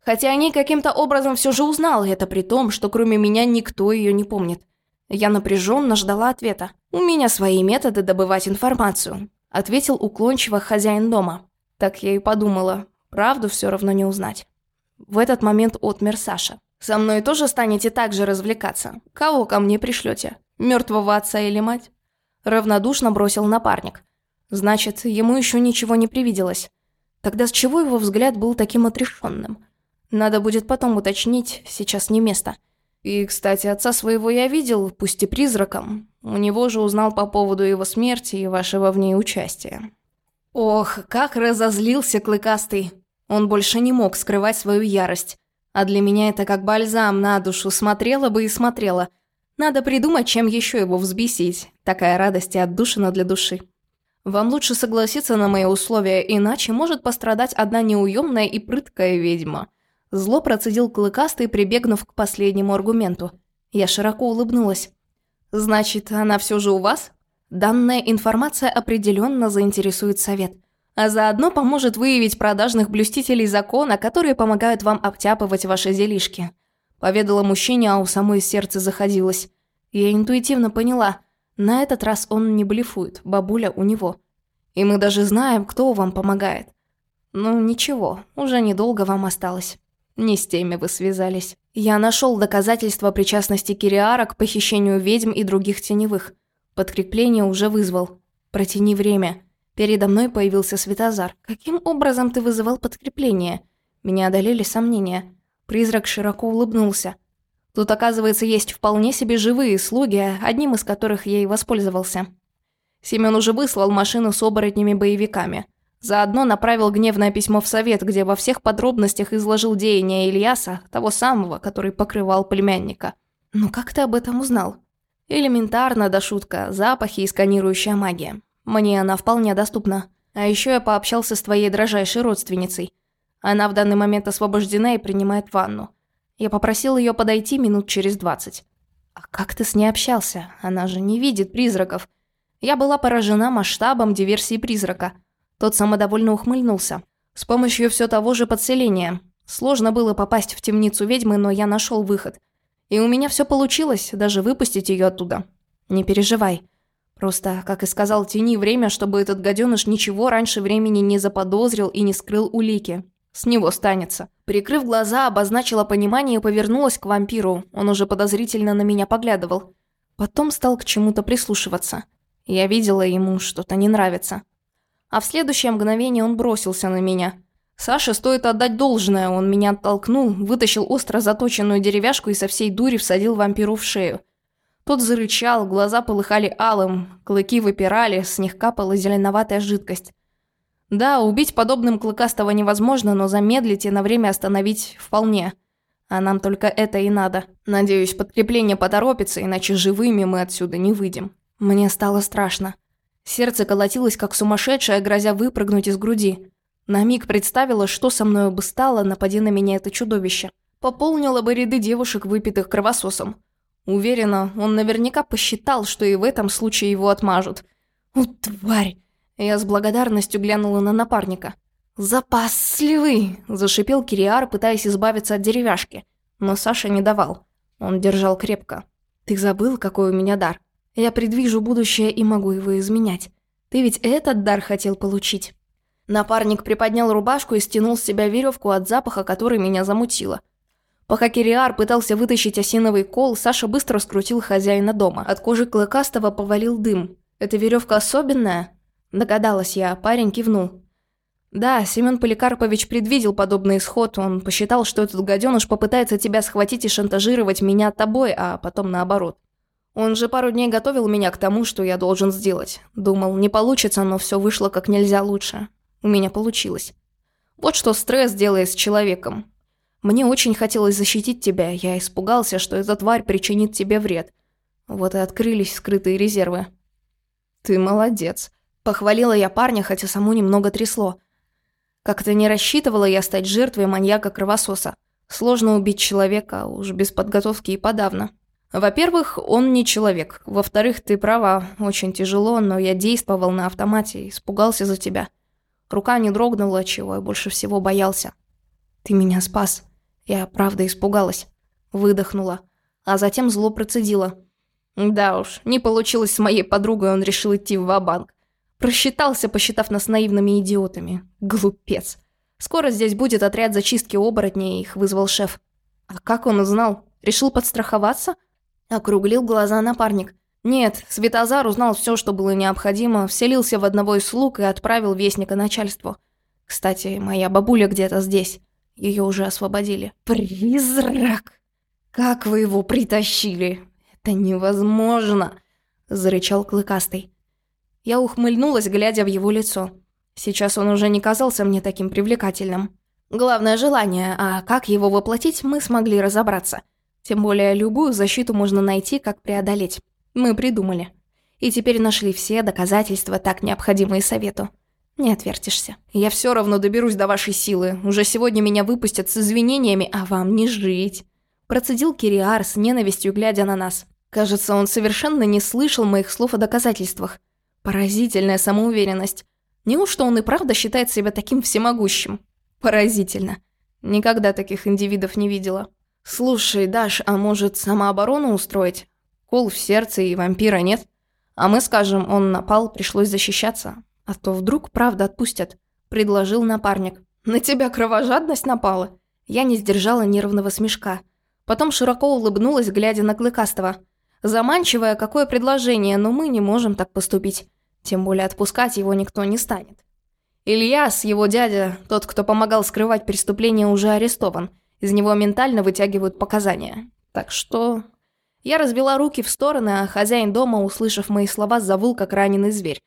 Хотя они каким-то образом все же узнал это при том, что кроме меня никто ее не помнит. Я напряженно ждала ответа. «У меня свои методы добывать информацию», — ответил уклончиво хозяин дома. Так я и подумала. Правду все равно не узнать. В этот момент отмер Саша. Со мной тоже станете так же развлекаться? Кого ко мне пришлете? Мертвого отца или мать?» Равнодушно бросил напарник. Значит, ему еще ничего не привиделось. Тогда с чего его взгляд был таким отрешенным? Надо будет потом уточнить, сейчас не место. И, кстати, отца своего я видел, пусть и призраком. У него же узнал по поводу его смерти и вашего в ней участия. Ох, как разозлился Клыкастый. Он больше не мог скрывать свою ярость. А для меня это как бальзам на душу, смотрела бы и смотрела. Надо придумать, чем еще его взбесить. Такая радость и отдушина для души. Вам лучше согласиться на мои условия, иначе может пострадать одна неуемная и прыткая ведьма. Зло процедил клыкастый, прибегнув к последнему аргументу. Я широко улыбнулась. «Значит, она все же у вас?» Данная информация определенно заинтересует совет а заодно поможет выявить продажных блюстителей закона, которые помогают вам обтяпывать ваши делишки. Поведала мужчине, а у самой сердце заходилось. Я интуитивно поняла, на этот раз он не блефует, бабуля у него. И мы даже знаем, кто вам помогает. Ну ничего, уже недолго вам осталось. Не с теми вы связались. Я нашел доказательства причастности Кириара к похищению ведьм и других теневых. Подкрепление уже вызвал. Протяни время. Передо мной появился Светозар. «Каким образом ты вызывал подкрепление?» Меня одолели сомнения. Призрак широко улыбнулся. Тут, оказывается, есть вполне себе живые слуги, одним из которых я и воспользовался. Семен уже выслал машину с оборотнями-боевиками. Заодно направил гневное письмо в совет, где во всех подробностях изложил деяния Ильяса, того самого, который покрывал племянника. «Ну как ты об этом узнал?» «Элементарно, да шутка, запахи и сканирующая магия. Мне она вполне доступна. А еще я пообщался с твоей дрожайшей родственницей. Она в данный момент освобождена и принимает ванну. Я попросил ее подойти минут через двадцать. А как ты с ней общался? Она же не видит призраков. Я была поражена масштабом диверсии призрака. Тот самодовольно ухмыльнулся. С помощью все того же подселения. Сложно было попасть в темницу ведьмы, но я нашел выход. И у меня все получилось, даже выпустить ее оттуда. Не переживай. Просто, как и сказал, тяни время, чтобы этот гаденыш ничего раньше времени не заподозрил и не скрыл улики. С него станется. Прикрыв глаза, обозначила понимание и повернулась к вампиру. Он уже подозрительно на меня поглядывал. Потом стал к чему-то прислушиваться. Я видела, ему что-то не нравится. А в следующее мгновение он бросился на меня. Саше стоит отдать должное, он меня оттолкнул, вытащил остро заточенную деревяшку и со всей дури всадил вампиру в шею. Тот зарычал, глаза полыхали алым, клыки выпирали, с них капала зеленоватая жидкость. Да, убить подобным клыкастого невозможно, но замедлить и на время остановить вполне. А нам только это и надо. Надеюсь, подкрепление поторопится, иначе живыми мы отсюда не выйдем. Мне стало страшно. Сердце колотилось как сумасшедшее, грозя выпрыгнуть из груди. На миг представила, что со мной бы стало, напади на меня это чудовище. Пополнила бы ряды девушек, выпитых кровососом. Уверена, он наверняка посчитал, что и в этом случае его отмажут. «У, тварь!» Я с благодарностью глянула на напарника. «Запасливый!» – зашипел Кириар, пытаясь избавиться от деревяшки. Но Саша не давал. Он держал крепко. «Ты забыл, какой у меня дар? Я предвижу будущее и могу его изменять. Ты ведь этот дар хотел получить?» Напарник приподнял рубашку и стянул с себя веревку от запаха, который меня замутило. Пока Кириар пытался вытащить осиновый кол, Саша быстро скрутил хозяина дома. От кожи Клыкастого повалил дым. «Эта веревка особенная?» Догадалась я, парень кивнул. Да, Семен Поликарпович предвидел подобный исход. Он посчитал, что этот гаденыш попытается тебя схватить и шантажировать меня тобой, а потом наоборот. Он же пару дней готовил меня к тому, что я должен сделать. Думал, не получится, но все вышло как нельзя лучше. У меня получилось. Вот что стресс делает с человеком. Мне очень хотелось защитить тебя, я испугался, что эта тварь причинит тебе вред. Вот и открылись скрытые резервы. Ты молодец. Похвалила я парня, хотя саму немного трясло. Как-то не рассчитывала я стать жертвой маньяка-кровососа. Сложно убить человека, уж без подготовки и подавно. Во-первых, он не человек. Во-вторых, ты права, очень тяжело, но я действовал на автомате, испугался за тебя. Рука не дрогнула, чего я больше всего боялся. Ты меня спас. Я правда испугалась. Выдохнула. А затем зло процедила. Да уж, не получилось с моей подругой, он решил идти в ва-банк. Просчитался, посчитав нас наивными идиотами. Глупец. Скоро здесь будет отряд зачистки оборотней, их вызвал шеф. А как он узнал? Решил подстраховаться? Округлил глаза напарник. Нет, Светозар узнал все, что было необходимо, вселился в одного из слуг и отправил вестника начальству. Кстати, моя бабуля где-то здесь. Ее уже освободили. Призрак! Как вы его притащили? Это невозможно! Зарычал Клыкастый. Я ухмыльнулась, глядя в его лицо. Сейчас он уже не казался мне таким привлекательным. Главное желание, а как его воплотить, мы смогли разобраться. Тем более любую защиту можно найти, как преодолеть. Мы придумали. И теперь нашли все доказательства, так необходимые совету. Не отвертишься. Я все равно доберусь до вашей силы. Уже сегодня меня выпустят с извинениями, а вам не жить. Процедил Кириар с ненавистью, глядя на нас. Кажется, он совершенно не слышал моих слов о доказательствах. Поразительная самоуверенность. Неужто он и правда считает себя таким всемогущим? Поразительно. Никогда таких индивидов не видела. Слушай, Даш, а может самооборону устроить? Кол в сердце и вампира нет? А мы скажем, он напал, пришлось защищаться. А то вдруг правда отпустят. Предложил напарник. На тебя кровожадность напала? Я не сдержала нервного смешка. Потом широко улыбнулась, глядя на Клыкастого. Заманчивое какое предложение, но мы не можем так поступить. Тем более отпускать его никто не станет. Ильяс, его дядя, тот, кто помогал скрывать преступление, уже арестован. Из него ментально вытягивают показания. Так что... Я развела руки в стороны, а хозяин дома, услышав мои слова, завыл, как раненый зверь.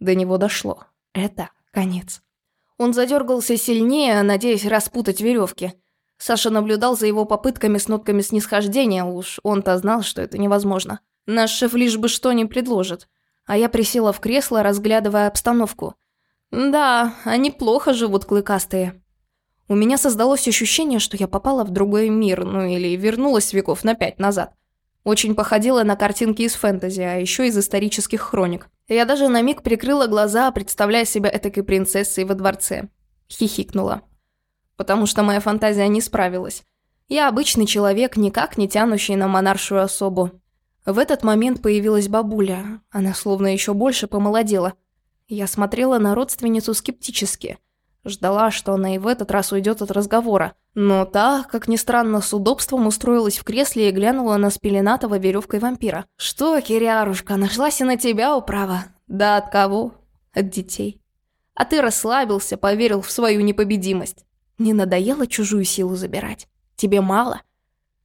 До него дошло. Это конец. Он задергался сильнее, надеясь распутать веревки. Саша наблюдал за его попытками с нотками снисхождения, уж он-то знал, что это невозможно. Наш шеф лишь бы что ни предложит. А я присела в кресло, разглядывая обстановку. Да, они плохо живут, клыкастые. У меня создалось ощущение, что я попала в другой мир, ну или вернулась веков на пять назад. Очень походила на картинки из фэнтези, а еще из исторических хроник. Я даже на миг прикрыла глаза, представляя себя этакой принцессой во дворце. Хихикнула. Потому что моя фантазия не справилась. Я обычный человек, никак не тянущий на монаршую особу. В этот момент появилась бабуля. Она словно еще больше помолодела. Я смотрела на родственницу скептически. Ждала, что она и в этот раз уйдет от разговора. Но та, как ни странно, с удобством устроилась в кресле и глянула на спеленатого веревкой вампира. «Что, Кириарушка, нашлась и на тебя управа?» «Да от кого?» «От детей». «А ты расслабился, поверил в свою непобедимость. Не надоело чужую силу забирать? Тебе мало?»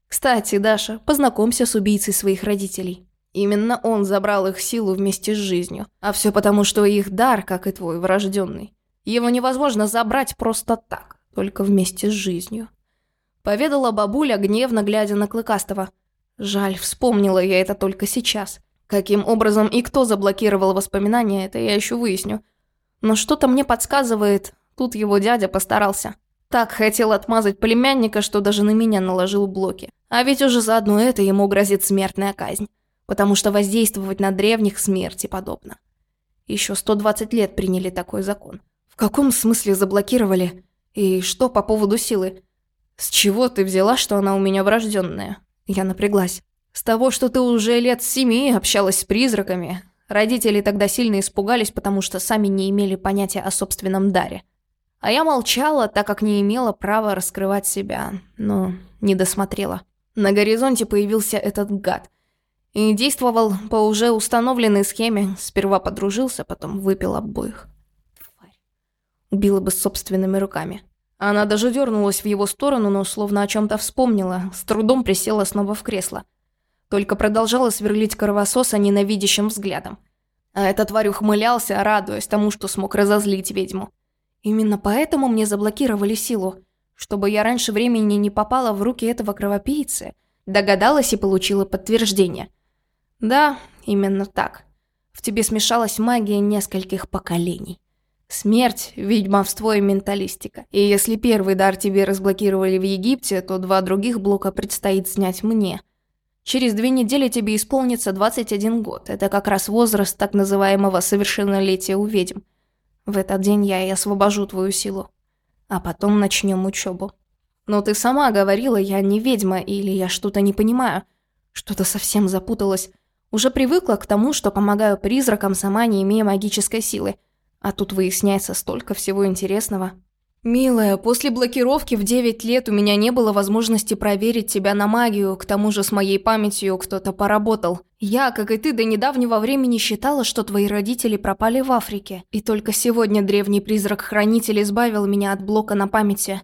Кстати, Даша, познакомься с убийцей своих родителей. Именно он забрал их силу вместе с жизнью. А все потому, что их дар, как и твой, врожденный. Его невозможно забрать просто так, только вместе с жизнью. Поведала бабуля, гневно глядя на Клыкастого. Жаль, вспомнила я это только сейчас. Каким образом и кто заблокировал воспоминания, это я еще выясню. Но что-то мне подсказывает, тут его дядя постарался. Так хотел отмазать племянника, что даже на меня наложил блоки. А ведь уже заодно это ему грозит смертная казнь. Потому что воздействовать на древних смерти подобно. Еще 120 лет приняли такой закон. В каком смысле заблокировали? И что по поводу силы? С чего ты взяла, что она у меня врожденная? Я напряглась. С того, что ты уже лет семи общалась с призраками. Родители тогда сильно испугались, потому что сами не имели понятия о собственном даре. А я молчала, так как не имела права раскрывать себя, но не досмотрела. На горизонте появился этот гад. И действовал по уже установленной схеме. Сперва подружился, потом выпил обоих. Убила бы собственными руками. Она даже дернулась в его сторону, но словно о чем то вспомнила, с трудом присела снова в кресло. Только продолжала сверлить кровососа ненавидящим взглядом. А этот тварь ухмылялся, радуясь тому, что смог разозлить ведьму. Именно поэтому мне заблокировали силу, чтобы я раньше времени не попала в руки этого кровопийцы. Догадалась и получила подтверждение. Да, именно так. В тебе смешалась магия нескольких поколений. Смерть, ведьмовство и менталистика. И если первый дар тебе разблокировали в Египте, то два других блока предстоит снять мне. Через две недели тебе исполнится 21 год. Это как раз возраст так называемого совершеннолетия у ведьм. В этот день я и освобожу твою силу. А потом начнем учебу. Но ты сама говорила, я не ведьма, или я что-то не понимаю. Что-то совсем запуталась. Уже привыкла к тому, что помогаю призракам, сама не имея магической силы. А тут выясняется столько всего интересного. «Милая, после блокировки в 9 лет у меня не было возможности проверить тебя на магию, к тому же с моей памятью кто-то поработал. Я, как и ты, до недавнего времени считала, что твои родители пропали в Африке. И только сегодня древний призрак-хранитель избавил меня от блока на памяти.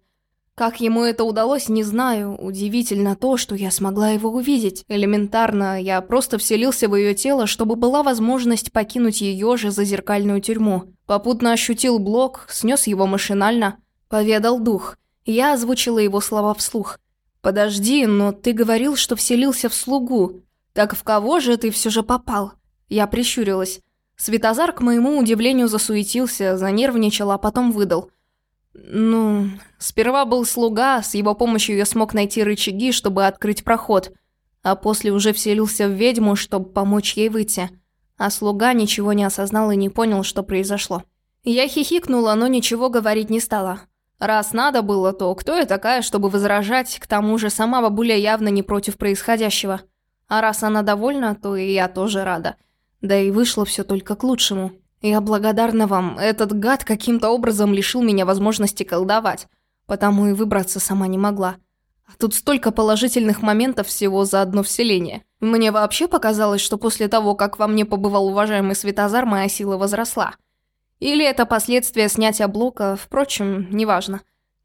Как ему это удалось, не знаю. Удивительно то, что я смогла его увидеть. Элементарно, я просто вселился в ее тело, чтобы была возможность покинуть ее же зазеркальную тюрьму. Попутно ощутил блок, снес его машинально. Поведал дух. Я озвучила его слова вслух. «Подожди, но ты говорил, что вселился в слугу. Так в кого же ты все же попал?» Я прищурилась. Светозар, к моему удивлению, засуетился, занервничал, а потом выдал. «Ну, сперва был слуга, с его помощью я смог найти рычаги, чтобы открыть проход, а после уже вселился в ведьму, чтобы помочь ей выйти. А слуга ничего не осознал и не понял, что произошло. Я хихикнула, но ничего говорить не стала. Раз надо было, то кто я такая, чтобы возражать, к тому же сама бабуля явно не против происходящего. А раз она довольна, то и я тоже рада. Да и вышло все только к лучшему. Я благодарна вам, этот гад каким-то образом лишил меня возможности колдовать, потому и выбраться сама не могла. А тут столько положительных моментов всего за одно вселение. Мне вообще показалось, что после того, как во мне побывал уважаемый Светозар, моя сила возросла. Или это последствия снятия блока, впрочем, неважно.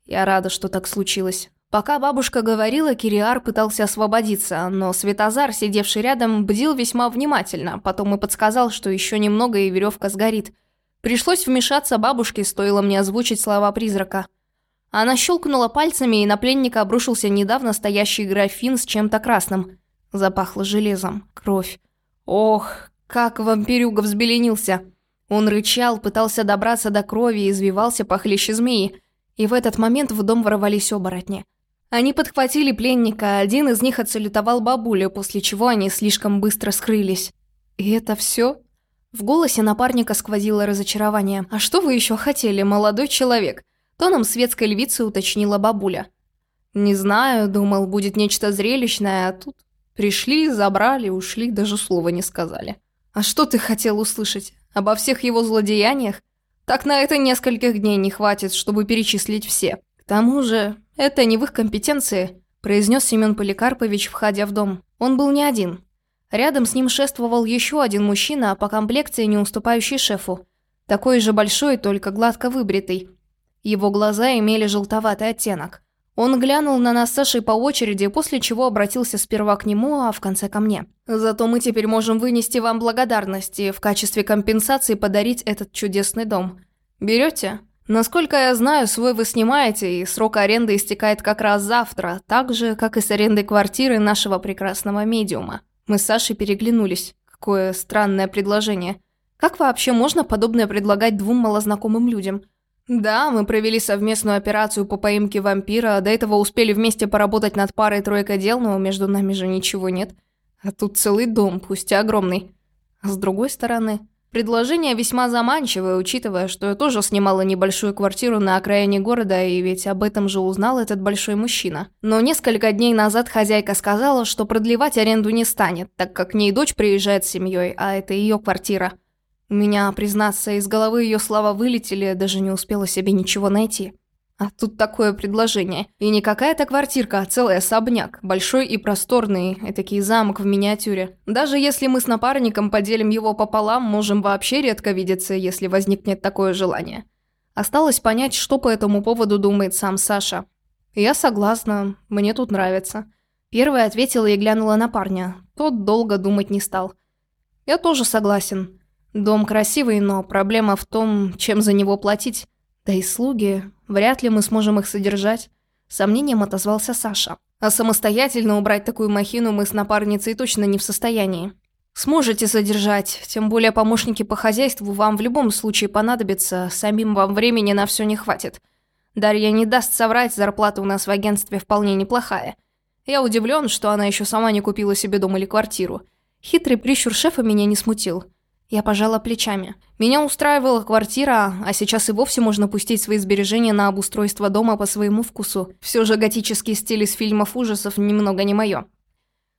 Я рада, что так случилось. Пока бабушка говорила, Кириар пытался освободиться, но Светозар, сидевший рядом, бдил весьма внимательно, потом и подсказал, что еще немного и веревка сгорит. Пришлось вмешаться бабушке, стоило мне озвучить слова призрака. Она щелкнула пальцами, и на пленника обрушился недавно стоящий графин с чем-то красным. Запахло железом, кровь. Ох, как вампирюга взбеленился. Он рычал, пытался добраться до крови и извивался похлеще змеи. И в этот момент в дом ворвались оборотни. Они подхватили пленника, один из них отсалютовал бабулю, после чего они слишком быстро скрылись. И это все? В голосе напарника сквозило разочарование. «А что вы еще хотели, молодой человек?» Тоном светской львицы уточнила бабуля. «Не знаю, думал, будет нечто зрелищное, а тут пришли, забрали, ушли, даже слова не сказали». «А что ты хотел услышать? Обо всех его злодеяниях? Так на это нескольких дней не хватит, чтобы перечислить все. К тому же, это не в их компетенции», – произнес Семен Поликарпович, входя в дом. Он был не один. Рядом с ним шествовал еще один мужчина, по комплекции не уступающий шефу. Такой же большой, только гладко выбритый. Его глаза имели желтоватый оттенок. Он глянул на нас с Сашей по очереди, после чего обратился сперва к нему, а в конце ко мне. «Зато мы теперь можем вынести вам благодарность и в качестве компенсации подарить этот чудесный дом. Берете? Насколько я знаю, свой вы снимаете, и срок аренды истекает как раз завтра, так же, как и с арендой квартиры нашего прекрасного медиума. Мы с Сашей переглянулись. Какое странное предложение. Как вообще можно подобное предлагать двум малознакомым людям? Да, мы провели совместную операцию по поимке вампира, до этого успели вместе поработать над парой тройка дел, но между нами же ничего нет. А тут целый дом, пусть и огромный. А с другой стороны, Предложение весьма заманчивое, учитывая, что я тоже снимала небольшую квартиру на окраине города, и ведь об этом же узнал этот большой мужчина. Но несколько дней назад хозяйка сказала, что продлевать аренду не станет, так как к ней дочь приезжает с семьей, а это ее квартира. У меня, признаться, из головы ее слова вылетели, даже не успела себе ничего найти. А тут такое предложение. И не какая-то квартирка, а целый особняк. Большой и просторный, этакий замок в миниатюре. Даже если мы с напарником поделим его пополам, можем вообще редко видеться, если возникнет такое желание. Осталось понять, что по этому поводу думает сам Саша. Я согласна, мне тут нравится. Первая ответила и глянула на парня. Тот долго думать не стал. Я тоже согласен. Дом красивый, но проблема в том, чем за него платить. Да и слуги, вряд ли мы сможем их содержать. Сомнением отозвался Саша. А самостоятельно убрать такую махину мы с напарницей точно не в состоянии. Сможете содержать, тем более помощники по хозяйству вам в любом случае понадобятся, самим вам времени на все не хватит. Дарья не даст соврать, зарплата у нас в агентстве вполне неплохая. Я удивлен, что она еще сама не купила себе дом или квартиру. Хитрый прищур шефа меня не смутил. Я пожала плечами. Меня устраивала квартира, а сейчас и вовсе можно пустить свои сбережения на обустройство дома по своему вкусу. Все же готический стиль из фильмов ужасов немного не мое.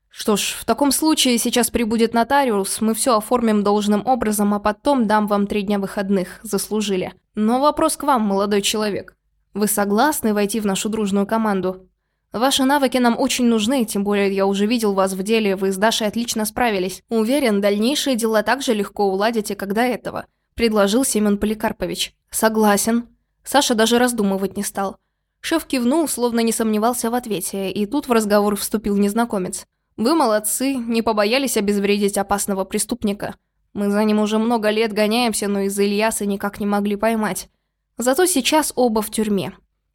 Что ж, в таком случае сейчас прибудет нотариус, мы все оформим должным образом, а потом дам вам три дня выходных, заслужили. Но вопрос к вам, молодой человек. Вы согласны войти в нашу дружную команду? Ваши навыки нам очень нужны, тем более я уже видел вас в деле, вы с Дашей отлично справились. Уверен, дальнейшие дела также легко уладите, как до этого», – предложил Семен Поликарпович. «Согласен». Саша даже раздумывать не стал. Шеф кивнул, словно не сомневался в ответе, и тут в разговор вступил незнакомец. «Вы молодцы, не побоялись обезвредить опасного преступника. Мы за ним уже много лет гоняемся, но из-за Ильяса никак не могли поймать. Зато сейчас оба в тюрьме.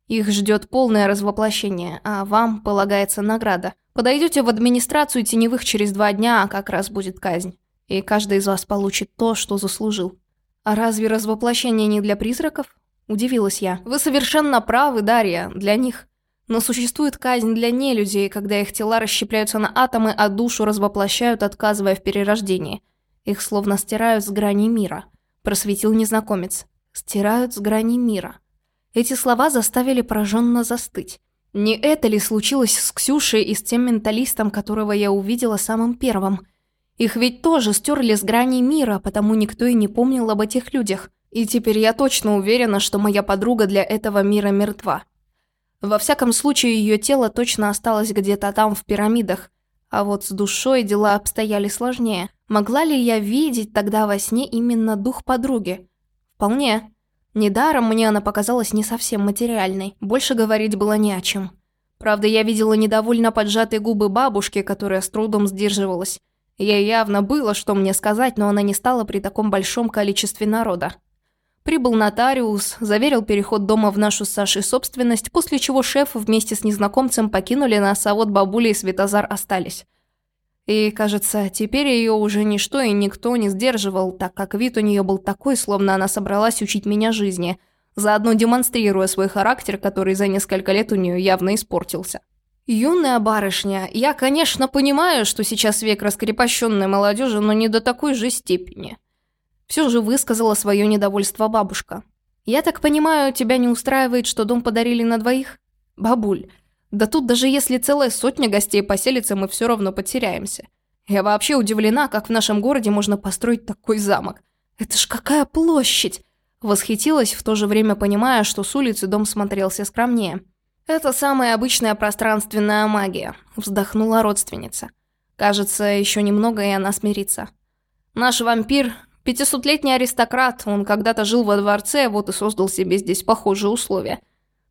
Их ждет полное развоплощение, а вам полагается награда. Подойдете в администрацию теневых через два дня, а как раз будет казнь. И каждый из вас получит то, что заслужил. А разве развоплощение не для призраков? Удивилась я. Вы совершенно правы, Дарья, для них. Но существует казнь для нелюдей, когда их тела расщепляются на атомы, а душу развоплощают, отказывая в перерождении. Их словно стирают с грани мира. Просветил незнакомец. Стирают с грани мира. Эти слова заставили пораженно застыть. Не это ли случилось с Ксюшей и с тем менталистом, которого я увидела самым первым? Их ведь тоже стерли с грани мира, потому никто и не помнил об этих людях. И теперь я точно уверена, что моя подруга для этого мира мертва. Во всяком случае, ее тело точно осталось где-то там, в пирамидах. А вот с душой дела обстояли сложнее. Могла ли я видеть тогда во сне именно дух подруги? Вполне. Недаром мне она показалась не совсем материальной, больше говорить было не о чем. Правда, я видела недовольно поджатые губы бабушки, которая с трудом сдерживалась. Ей явно было, что мне сказать, но она не стала при таком большом количестве народа. Прибыл нотариус, заверил переход дома в нашу с Сашей собственность, после чего шеф вместе с незнакомцем покинули нас, а вот бабуля и Светозар остались. И, кажется, теперь ее уже ничто и никто не сдерживал, так как вид у нее был такой, словно она собралась учить меня жизни, заодно демонстрируя свой характер, который за несколько лет у нее явно испортился. «Юная барышня, я, конечно, понимаю, что сейчас век раскрепощенной молодежи, но не до такой же степени». Все же высказала свое недовольство бабушка. «Я так понимаю, тебя не устраивает, что дом подарили на двоих?» «Бабуль, да тут даже если целая сотня гостей поселится, мы все равно потеряемся. Я вообще удивлена, как в нашем городе можно построить такой замок. Это ж какая площадь!» Восхитилась, в то же время понимая, что с улицы дом смотрелся скромнее. «Это самая обычная пространственная магия», — вздохнула родственница. «Кажется, еще немного, и она смирится. Наш вампир — пятисотлетний аристократ, он когда-то жил во дворце, вот и создал себе здесь похожие условия.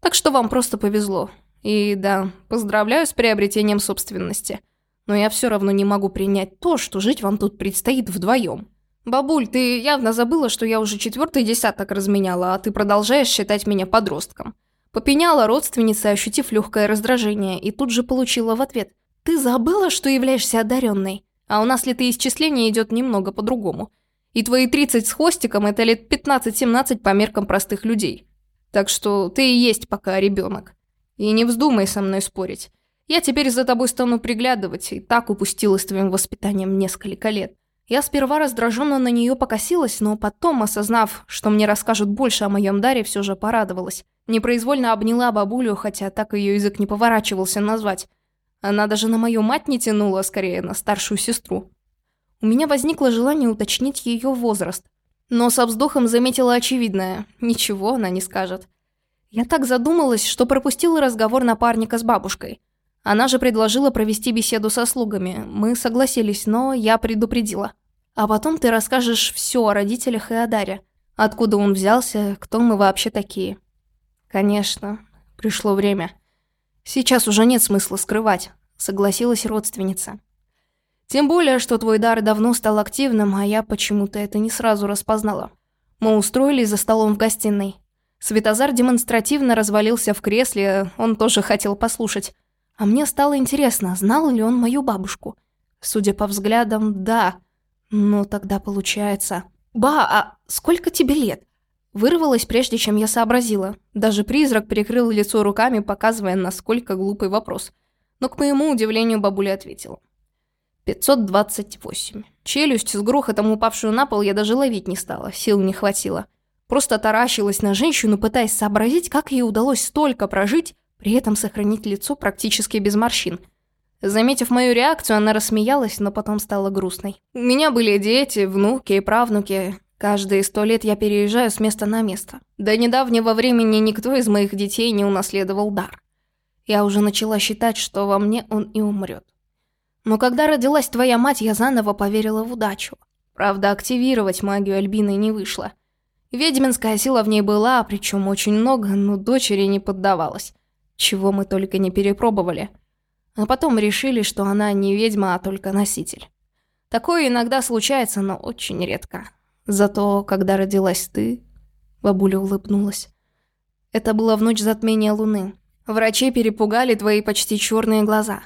Так что вам просто повезло. И да, поздравляю с приобретением собственности. Но я все равно не могу принять то, что жить вам тут предстоит вдвоем. Бабуль, ты явно забыла, что я уже четвертый десяток разменяла, а ты продолжаешь считать меня подростком». Попеняла родственница, ощутив легкое раздражение, и тут же получила в ответ. «Ты забыла, что являешься одаренной? А у нас летоисчисление идет немного по-другому. И твои 30 с хвостиком – это лет 15-17 по меркам простых людей. Так что ты и есть пока ребенок. И не вздумай со мной спорить. Я теперь за тобой стану приглядывать, и так упустила с твоим воспитанием несколько лет. Я сперва раздраженно на нее покосилась, но потом, осознав, что мне расскажут больше о моем даре, все же порадовалась. Непроизвольно обняла бабулю, хотя так ее язык не поворачивался назвать. Она даже на мою мать не тянула, скорее на старшую сестру. У меня возникло желание уточнить ее возраст. Но со вздохом заметила очевидное. Ничего она не скажет. Я так задумалась, что пропустила разговор напарника с бабушкой. Она же предложила провести беседу со слугами. Мы согласились, но я предупредила. А потом ты расскажешь все о родителях и о Даре. Откуда он взялся, кто мы вообще такие. Конечно, пришло время. Сейчас уже нет смысла скрывать, согласилась родственница. Тем более, что твой дар давно стал активным, а я почему-то это не сразу распознала. Мы устроились за столом в гостиной. Светозар демонстративно развалился в кресле, он тоже хотел послушать. А мне стало интересно, знал ли он мою бабушку. Судя по взглядам, да. Ну, тогда получается... «Ба, а сколько тебе лет?» Вырвалось, прежде чем я сообразила. Даже призрак перекрыл лицо руками, показывая, насколько глупый вопрос. Но, к моему удивлению, бабуля ответила. 528. Челюсть с грохотом упавшую на пол я даже ловить не стала, сил не хватило. Просто таращилась на женщину, пытаясь сообразить, как ей удалось столько прожить, при этом сохранить лицо практически без морщин. Заметив мою реакцию, она рассмеялась, но потом стала грустной. У меня были дети, внуки и правнуки, Каждые сто лет я переезжаю с места на место. До недавнего времени никто из моих детей не унаследовал дар. Я уже начала считать, что во мне он и умрет. Но когда родилась твоя мать, я заново поверила в удачу. Правда, активировать магию Альбины не вышло. Ведьминская сила в ней была, причем очень много, но дочери не поддавалась. Чего мы только не перепробовали. А потом решили, что она не ведьма, а только носитель. Такое иногда случается, но очень редко. Зато, когда родилась ты, бабуля улыбнулась. Это было в ночь затмения луны. Врачи перепугали твои почти черные глаза.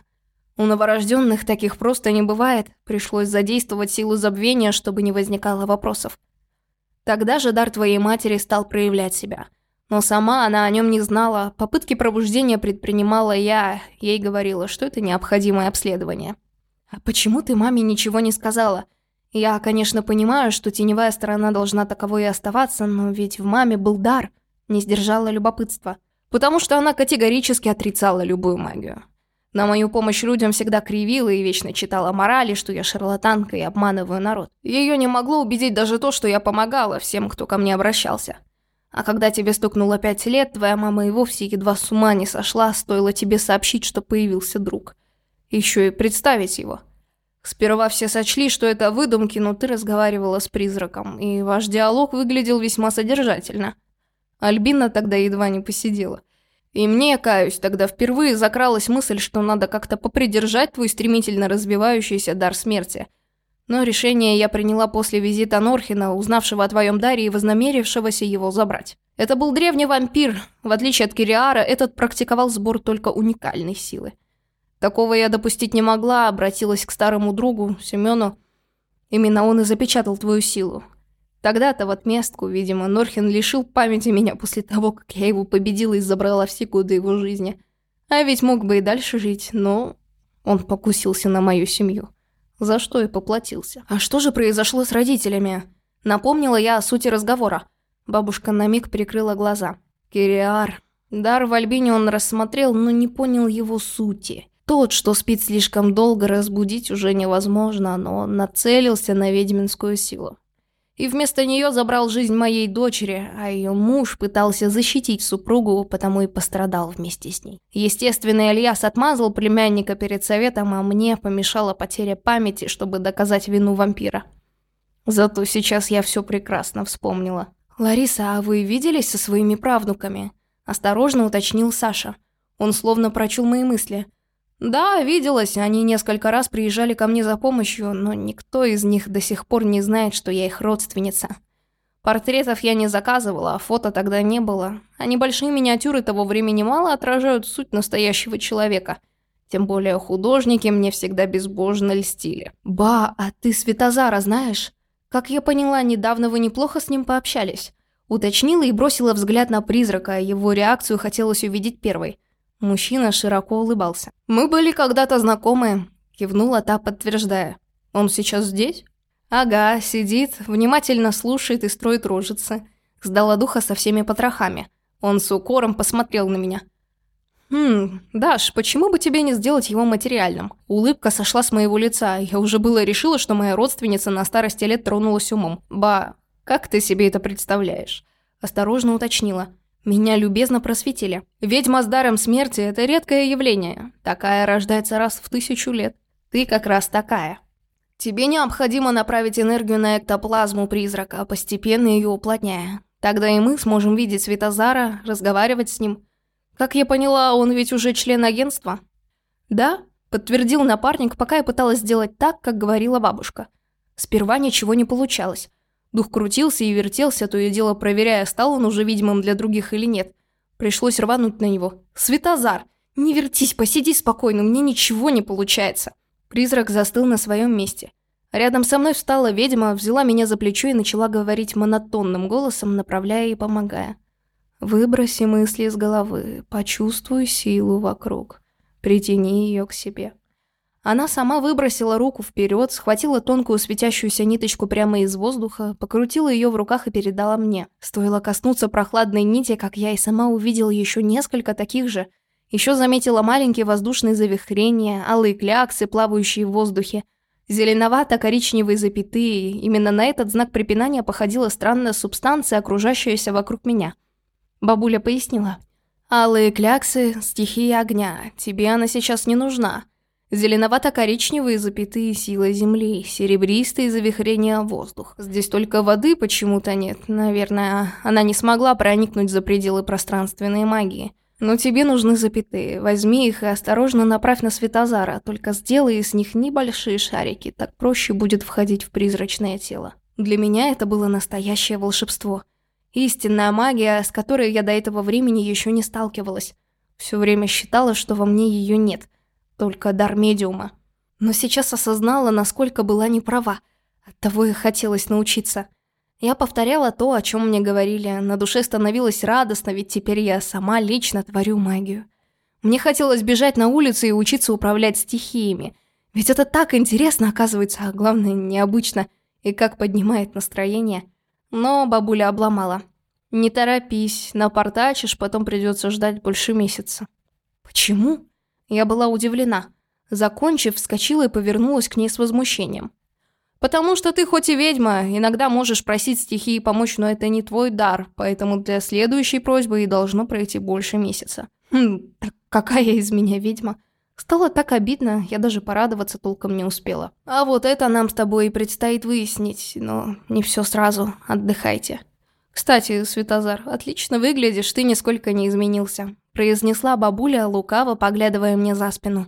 У новорожденных таких просто не бывает. Пришлось задействовать силу забвения, чтобы не возникало вопросов. Тогда же дар твоей матери стал проявлять себя. Но сама она о нем не знала. Попытки пробуждения предпринимала я. Ей говорила, что это необходимое обследование. «А почему ты маме ничего не сказала?» Я, конечно, понимаю, что теневая сторона должна таковой и оставаться, но ведь в маме был дар, не сдержала любопытства. Потому что она категорически отрицала любую магию. На мою помощь людям всегда кривила и вечно читала морали, что я шарлатанка и обманываю народ. Ее не могло убедить даже то, что я помогала всем, кто ко мне обращался. А когда тебе стукнуло пять лет, твоя мама и вовсе едва с ума не сошла, стоило тебе сообщить, что появился друг. Еще и представить его – Сперва все сочли, что это выдумки, но ты разговаривала с призраком, и ваш диалог выглядел весьма содержательно. Альбина тогда едва не посидела. И мне, каюсь, тогда впервые закралась мысль, что надо как-то попридержать твой стремительно развивающийся дар смерти. Но решение я приняла после визита Норхина, узнавшего о твоем даре и вознамерившегося его забрать. Это был древний вампир. В отличие от Кириара, этот практиковал сбор только уникальной силы. Такого я допустить не могла, обратилась к старому другу, Семену. Именно он и запечатал твою силу. Тогда-то в отместку, видимо, Норхин лишил памяти меня после того, как я его победила и забрала все годы его жизни. А ведь мог бы и дальше жить, но он покусился на мою семью. За что и поплатился. А что же произошло с родителями? Напомнила я о сути разговора. Бабушка на миг прикрыла глаза. Кириар. Дар в Альбине он рассмотрел, но не понял его сути. Тот, что спит слишком долго, разбудить уже невозможно, но нацелился на ведьминскую силу. И вместо нее забрал жизнь моей дочери, а ее муж пытался защитить супругу, потому и пострадал вместе с ней. Естественно, Ильяс отмазал племянника перед советом, а мне помешала потеря памяти, чтобы доказать вину вампира. Зато сейчас я все прекрасно вспомнила. «Лариса, а вы виделись со своими правнуками?» Осторожно уточнил Саша. Он словно прочел мои мысли – «Да, виделась, они несколько раз приезжали ко мне за помощью, но никто из них до сих пор не знает, что я их родственница. Портретов я не заказывала, а фото тогда не было, а небольшие миниатюры того времени мало отражают суть настоящего человека. Тем более художники мне всегда безбожно льстили». «Ба, а ты Светозара знаешь? Как я поняла, недавно вы неплохо с ним пообщались». Уточнила и бросила взгляд на призрака, его реакцию хотелось увидеть первой – Мужчина широко улыбался. «Мы были когда-то знакомы», – кивнула та, подтверждая. «Он сейчас здесь?» «Ага, сидит, внимательно слушает и строит рожицы». Сдала духа со всеми потрохами. Он с укором посмотрел на меня. «Хм, Даш, почему бы тебе не сделать его материальным?» Улыбка сошла с моего лица. Я уже было решила, что моя родственница на старости лет тронулась умом. «Ба, как ты себе это представляешь?» Осторожно уточнила. Меня любезно просветили. Ведьма с даром смерти – это редкое явление. Такая рождается раз в тысячу лет. Ты как раз такая. Тебе необходимо направить энергию на эктоплазму призрака, постепенно ее уплотняя. Тогда и мы сможем видеть Светозара, разговаривать с ним. Как я поняла, он ведь уже член агентства? Да, подтвердил напарник, пока я пыталась сделать так, как говорила бабушка. Сперва ничего не получалось. Дух крутился и вертелся, то и дело проверяя, стал он уже видимым для других или нет. Пришлось рвануть на него. «Светозар! Не вертись, посиди спокойно, мне ничего не получается!» Призрак застыл на своем месте. Рядом со мной встала ведьма, взяла меня за плечо и начала говорить монотонным голосом, направляя и помогая. «Выброси мысли из головы, почувствуй силу вокруг, притяни ее к себе». Она сама выбросила руку вперед, схватила тонкую светящуюся ниточку прямо из воздуха, покрутила ее в руках и передала мне. Стоило коснуться прохладной нити, как я и сама увидела еще несколько таких же. Еще заметила маленькие воздушные завихрения, алые кляксы, плавающие в воздухе. Зеленовато-коричневые запятые. Именно на этот знак препинания походила странная субстанция, окружающаяся вокруг меня. Бабуля пояснила. «Алые кляксы – стихия огня. Тебе она сейчас не нужна». Зеленовато-коричневые запятые силы земли, серебристые завихрения воздух. Здесь только воды почему-то нет. Наверное, она не смогла проникнуть за пределы пространственной магии. Но тебе нужны запятые. Возьми их и осторожно направь на Светозара, только сделай из них небольшие шарики, так проще будет входить в призрачное тело. Для меня это было настоящее волшебство. Истинная магия, с которой я до этого времени еще не сталкивалась. Все время считала, что во мне ее нет – только дар медиума. Но сейчас осознала, насколько была неправа. Оттого и хотелось научиться. Я повторяла то, о чем мне говорили. На душе становилось радостно, ведь теперь я сама лично творю магию. Мне хотелось бежать на улицу и учиться управлять стихиями. Ведь это так интересно, оказывается, а главное, необычно. И как поднимает настроение. Но бабуля обломала. «Не торопись, напортачишь, потом придется ждать больше месяца». «Почему?» Я была удивлена. Закончив, вскочила и повернулась к ней с возмущением. «Потому что ты хоть и ведьма, иногда можешь просить стихии помочь, но это не твой дар, поэтому для следующей просьбы и должно пройти больше месяца». «Хм, так какая из меня ведьма?» Стало так обидно, я даже порадоваться толком не успела. А вот это нам с тобой и предстоит выяснить, но не все сразу, отдыхайте. Кстати, Светозар, отлично выглядишь, ты нисколько не изменился. Произнесла бабуля, лукаво поглядывая мне за спину.